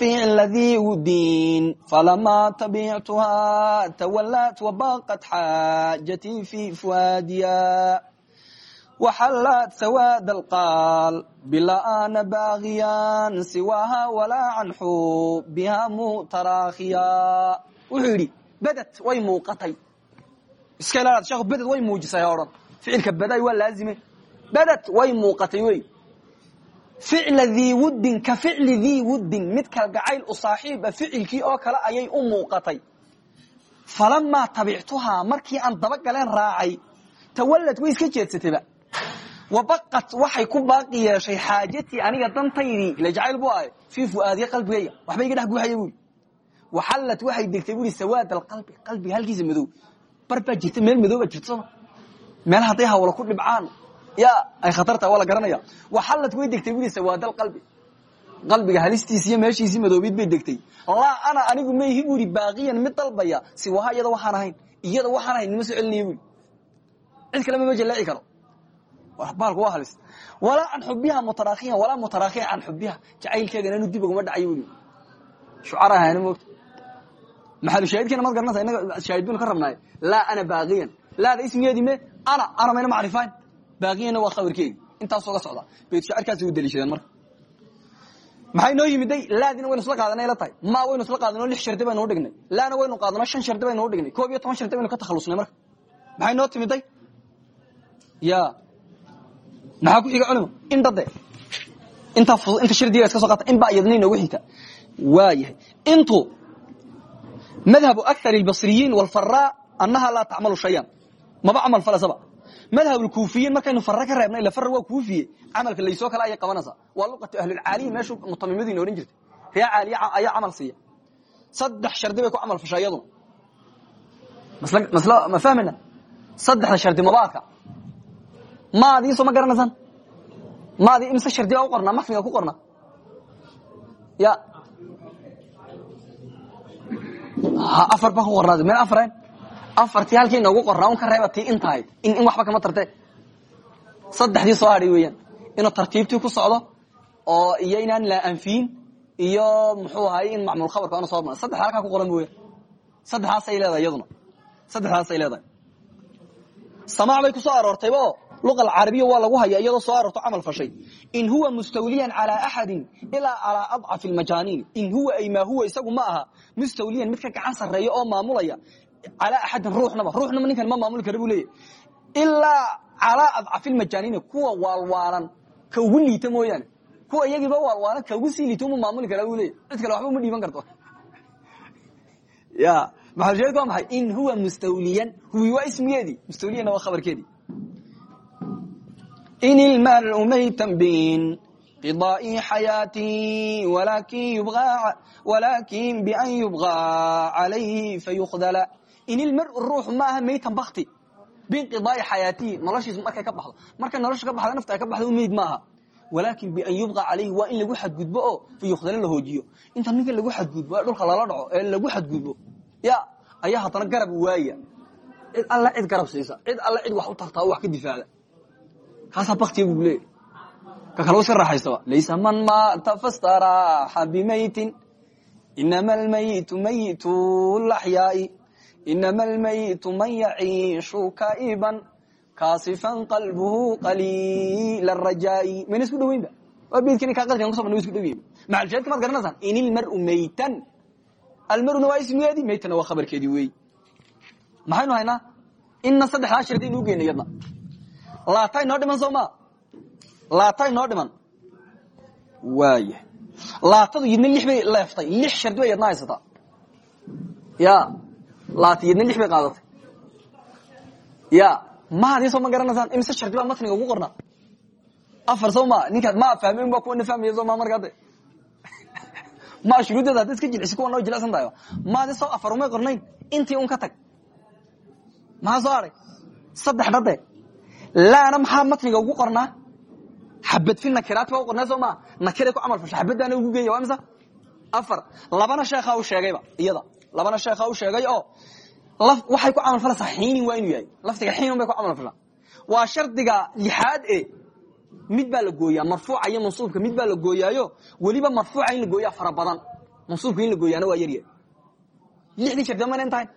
[SPEAKER 1] ficil dii wudiin falamaa tabictuhaa tawalat wabaqat xaajatii fi fuaadiya waxallaad sawaad alqaal bila'aana baagiyan siwaaha walaa can xubiha mutaraakhiya wuxuu yidhi beded way muuqatay iska ilaalaad sheekhu beded way muujisay odhan ficilka baday waa laazime beded way muuqatay wey ficla dii wuddin ka ficli dii wuddin mid kalgacayl u saaxiiba ficilkii oo kale ayay u muuqatay falamaa tabictuhaa markii aan dabagaleen raacay tawallad way iska jeedsatayba wabaqat waxay ku baaqi yeeshay xaajatii aniga dantaydii ila jacayl bu ahay fii fuaadiya qalbigayga waxba iga dhex guuxaya buui waxallad waxay degtay buui sawaad alqalbi qalbiga halkiisa madow bar baa jirta meel madow baa jirta sooma meel hadday hawla ku dhibcaan ya ay khatarta waa la garanaya waxallad way degtay buui sawaad alqalbi qalbiga halistiisi iyo meeshiisii madoobid bay degtay. Laa ana anigu mayhi buui baaqiyan mid dalbaya. Siwaha iyada waxaan ahayn iyada waxaan ahayn nima soo celinaya cid kale mama jallaaci karo. Baalku waa halis. Walaa can xubiha mutaraakiyan walaa mutaraakiyan can xubiha jacaylkeegana inu dib uguma dhacayo weli shucar ahaana moogta maxalu shaahidkeena maad garanaysa inaga shaahid baynu ka ana baaqiyan. Laada ismigeedii me ana ana mayna macrifaan baaqiyanna waa khabarkeegi intaasoo ga socda. Bayt shaacirkaasi u daliishadeen marka. Maxay noo yimiday? Laadina waynu isla qaadanay la tahay. Ma waynu isla qaadanoo lix shardi baynu udhignay laana waynu qaadano shan shardi baynu udhignay koob iyo toban shardi baynu ka takhalusnay marka. Maxay noo timiday? Ya. Maxaa ku xiga culimo in dade inta inta shardiga iska soo qaata in ba iyadna inoogu xigta. Waayahay. Intu madhabu akthar albasriyiin walfaraa annaha laa tacmalu shayan. Maba camal falasaba madhab lkuufiyiin markaynu fara ka reebnay ila fara waa kuufiye. Camalka laysoo kale ayay qabanaysaa. Waa luqatu ahlulcaaliya meeshu mutamimadiina odhan jirtay. Ree caaliya ayaa camal siiya. Saddex shardi bay ku camal fashaa iyaduna ma fahmayna saddexda shardi mabaadka. Maadii soo ma garanaysaan? Maadii imse shardi baa u qornaa? Matniga ku qorna ya afar baa ku qornaad meel afaren afartii halkii noogu qornaa un ka reeba tii intahayd in in waxba kama tarte saddexdii soo hadhay weeyaan. Inuu tartiibtii ku socdo oo iyo inaan la anfiyin iyo muxuu ahay in macmuul khabarka aanu soo marna saddexda halkaa ku qoran weyan saddexaasay leedahay iyaduna. Saddexdaasay leedahay. Samaac bay ku soo aroortayba oo luqa alcarabiya waa lagu haya iyadoo soo aroorto camal fashay. In huwa mustawliyan calaa axadin ilaa calaa adcafi lmajaaniin in huwa ay maa huwa isagu ma aha. Mustawliyan mid ka gacan sarreeya oo maamulaya calaa axadin ruuxnaba ruuxnaba ninkan ma maamuli kara buu leeyahy ilaa calaa adcafi lmajaaniina kuwa waalwaalan ka ugu liita mooyaane kuwa iyagiiba waalwaalan ka ugu sii liita uma maamuli karaa buu leeyahy cid kale waxba uma dhiiban karto ya maxalusheedku waa maxay in huwa mustawliyan huwi waa ismigeedii mustawliyanna waa khabarkeedii in ilmaru maytan binqidaai xayaatii walaakin bian yubqaa calayhi fayukdala in ilmaru ruuxu ma aha maytan bakti binqidaai xayaatii noloshiis markay ka baxdo. Markay nolosha ka baxda nafta ay ka baxdo meyd maaha. Walaakin bian yubqa calayhi waa in lagu xadgudbo oo fayukdala la hoojiyo. Inta ninka lagu xadgudbo ee dhulka lala dhaco ee lagu xadgudbo. Ya ayaa haddana garab waaya. Cid alla cid garab siisa. Cid alla cid wax u tartaa wax ka difaacda kaasaa baktiya bu leeyahy ka kale iska raaxaystaba laysa man maata fastaraaxa bimaytin inama almayitu mayitu laxyaai inama almayitu man yaciishu kaiban kaasifan qalbuhu qaliila rajaai mayna isku dhaweynba waa beydkani kaa qadrigan kuso wa isku dhaweyn maxalsheedka maad garanaysaan in ilmaru maytan almaruna waa ismigeedii maytana waa khabarkeedii weey maxaynu haynaa inna saddexdaa shardi inuu geyna yadna laatay noo dhiman soo ma laatay noo dhiman waaya laatadu yidna lix bay leeftay lix shardi bay yadna haysataa ya laata yidna lix bay qaadatay. Ya maadii soo ma garanaysaan imise shardi baa matniga ugu qornaa afar soo ma ninkaad ma fahmin ba kuwana fahmaya soo ma markaade ma shuruudeeda hadda iska jilcisi kuwa noo jilicsan tahay maadi soo afar umay qornayn intii un ka tag. Maxaa soo haray? Saddex dhade laana maxaa matniga ugu qornaa xabad fi nakiraat ba u qornaa soo maa nakiray ku camal fasha xabadaana ugu geeya waa mise afar labana sheekhaa u sheegayba iyada labana sheekhaa u sheegay oo waxay ku camal falaysaa xiinin waa inuu yahay. Laftiga xiinun bay ku camal fashaa waa shardiga lixaad e mid baa la gooyaa marfuuca iyo mansuubka mid baa la gooyaayo weliba marfuuca in la gooyaa fara badan. Mansuubka in la gooyaana waa yaryahay lixdii shardi mayna intahayn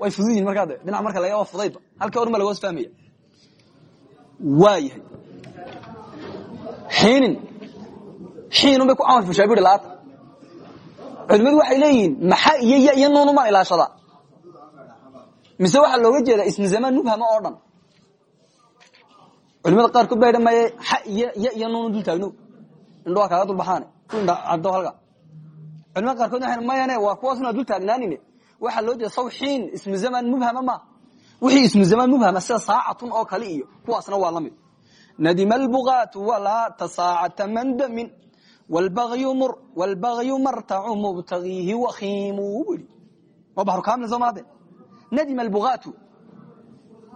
[SPEAKER 1] way fudud yihiin markaa de dhinac marka laga fudaydba halka orma laga hoos fahmaya waa yahay. Xiinin. Xiinun bay ku camal fashaa bui laata culimadu waxay leeyihiin maxaa iyo ya iyo nuunuma ilaashada. Mise waxaa looga jeedaa ismu zamaan mubhama oo dhan culimada qaarkood ba maye xa iyo ya iyo nuunu dul taagno. Indho waa kaaga dulbaxaane. Caddo halka. Culimada qaarkood waxay mayane waa kuwaasuna dul taagnaanine. Waxaa loo jeeda sawxiin ismu zamaan mubhama ma. Wixii ismu zamaan mubhama sida saacatun oo kale iyo kuwaasna waa la mid. Nadima albugaatu walaa tasaacata mandamin wlbagyu martacu mubtagiihi wakiimu i waa baxru kaamil soo maade nadima albugaatu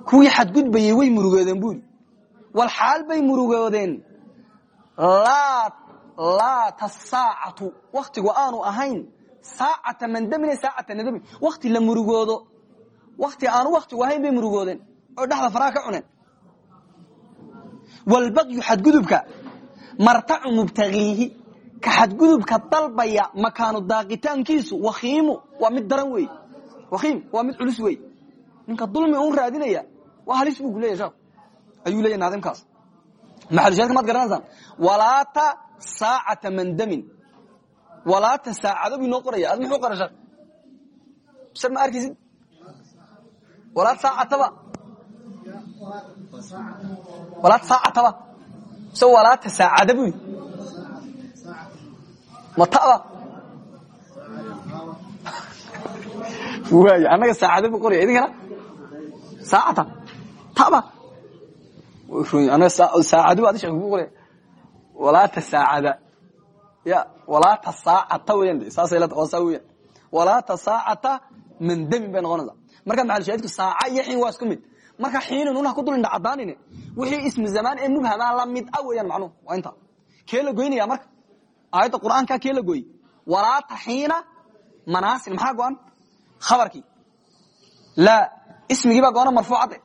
[SPEAKER 1] kuwii xadgudbayey way murugoodeen bu yidhi wal xaal bay murugoodeen laata saacatu waktigu aanu ahayn saacata mandamin saacata nadamin wakti la murugoodo wakti aanu waktigu ahayn bay murugoodeen oo dhexda faraha ka cuneen walbagyu xadgudubka martacu mubtagiihi ka xadgudubka dalbaya makaanu daaqitaankiisu wakiimu waa mid daran wey wakiim waa mid culus wey ninka dulmi un raadinaya waa halis buu kuleya sheekh ayuu leeya naadimkaas. Maxalusheedka maad garanaysaan? Walaata saacata mandamin. Walaata saacado bu inoo qoraya. Ad muxuu qora sheekh mise ma arkaysid walaata saacataba. Walaata saacataba. Mise walaata saacada bu mataba waay annaga saacada bu qoraya idinkana saacata taba saacadu ad shek ku qoraya. Walaata saacada ya walaata saacata weyan saasay la hoosaa weyan walaata saacata mandamin bay noqonaysaa marka maxal shaahidku saaca iyo xiin waa isku mid. Marka xiinin una ku dul indha cadaanin wixii ismu zamaan ee mubhama la mid a weeyaan macnuhu waa inta kee la goynaya marka aayadda qur'aanka kee la gooyey? Walaa taxiina manaasil. Maxaa go-an? Khabarkii. La ismigii baa marfuucadde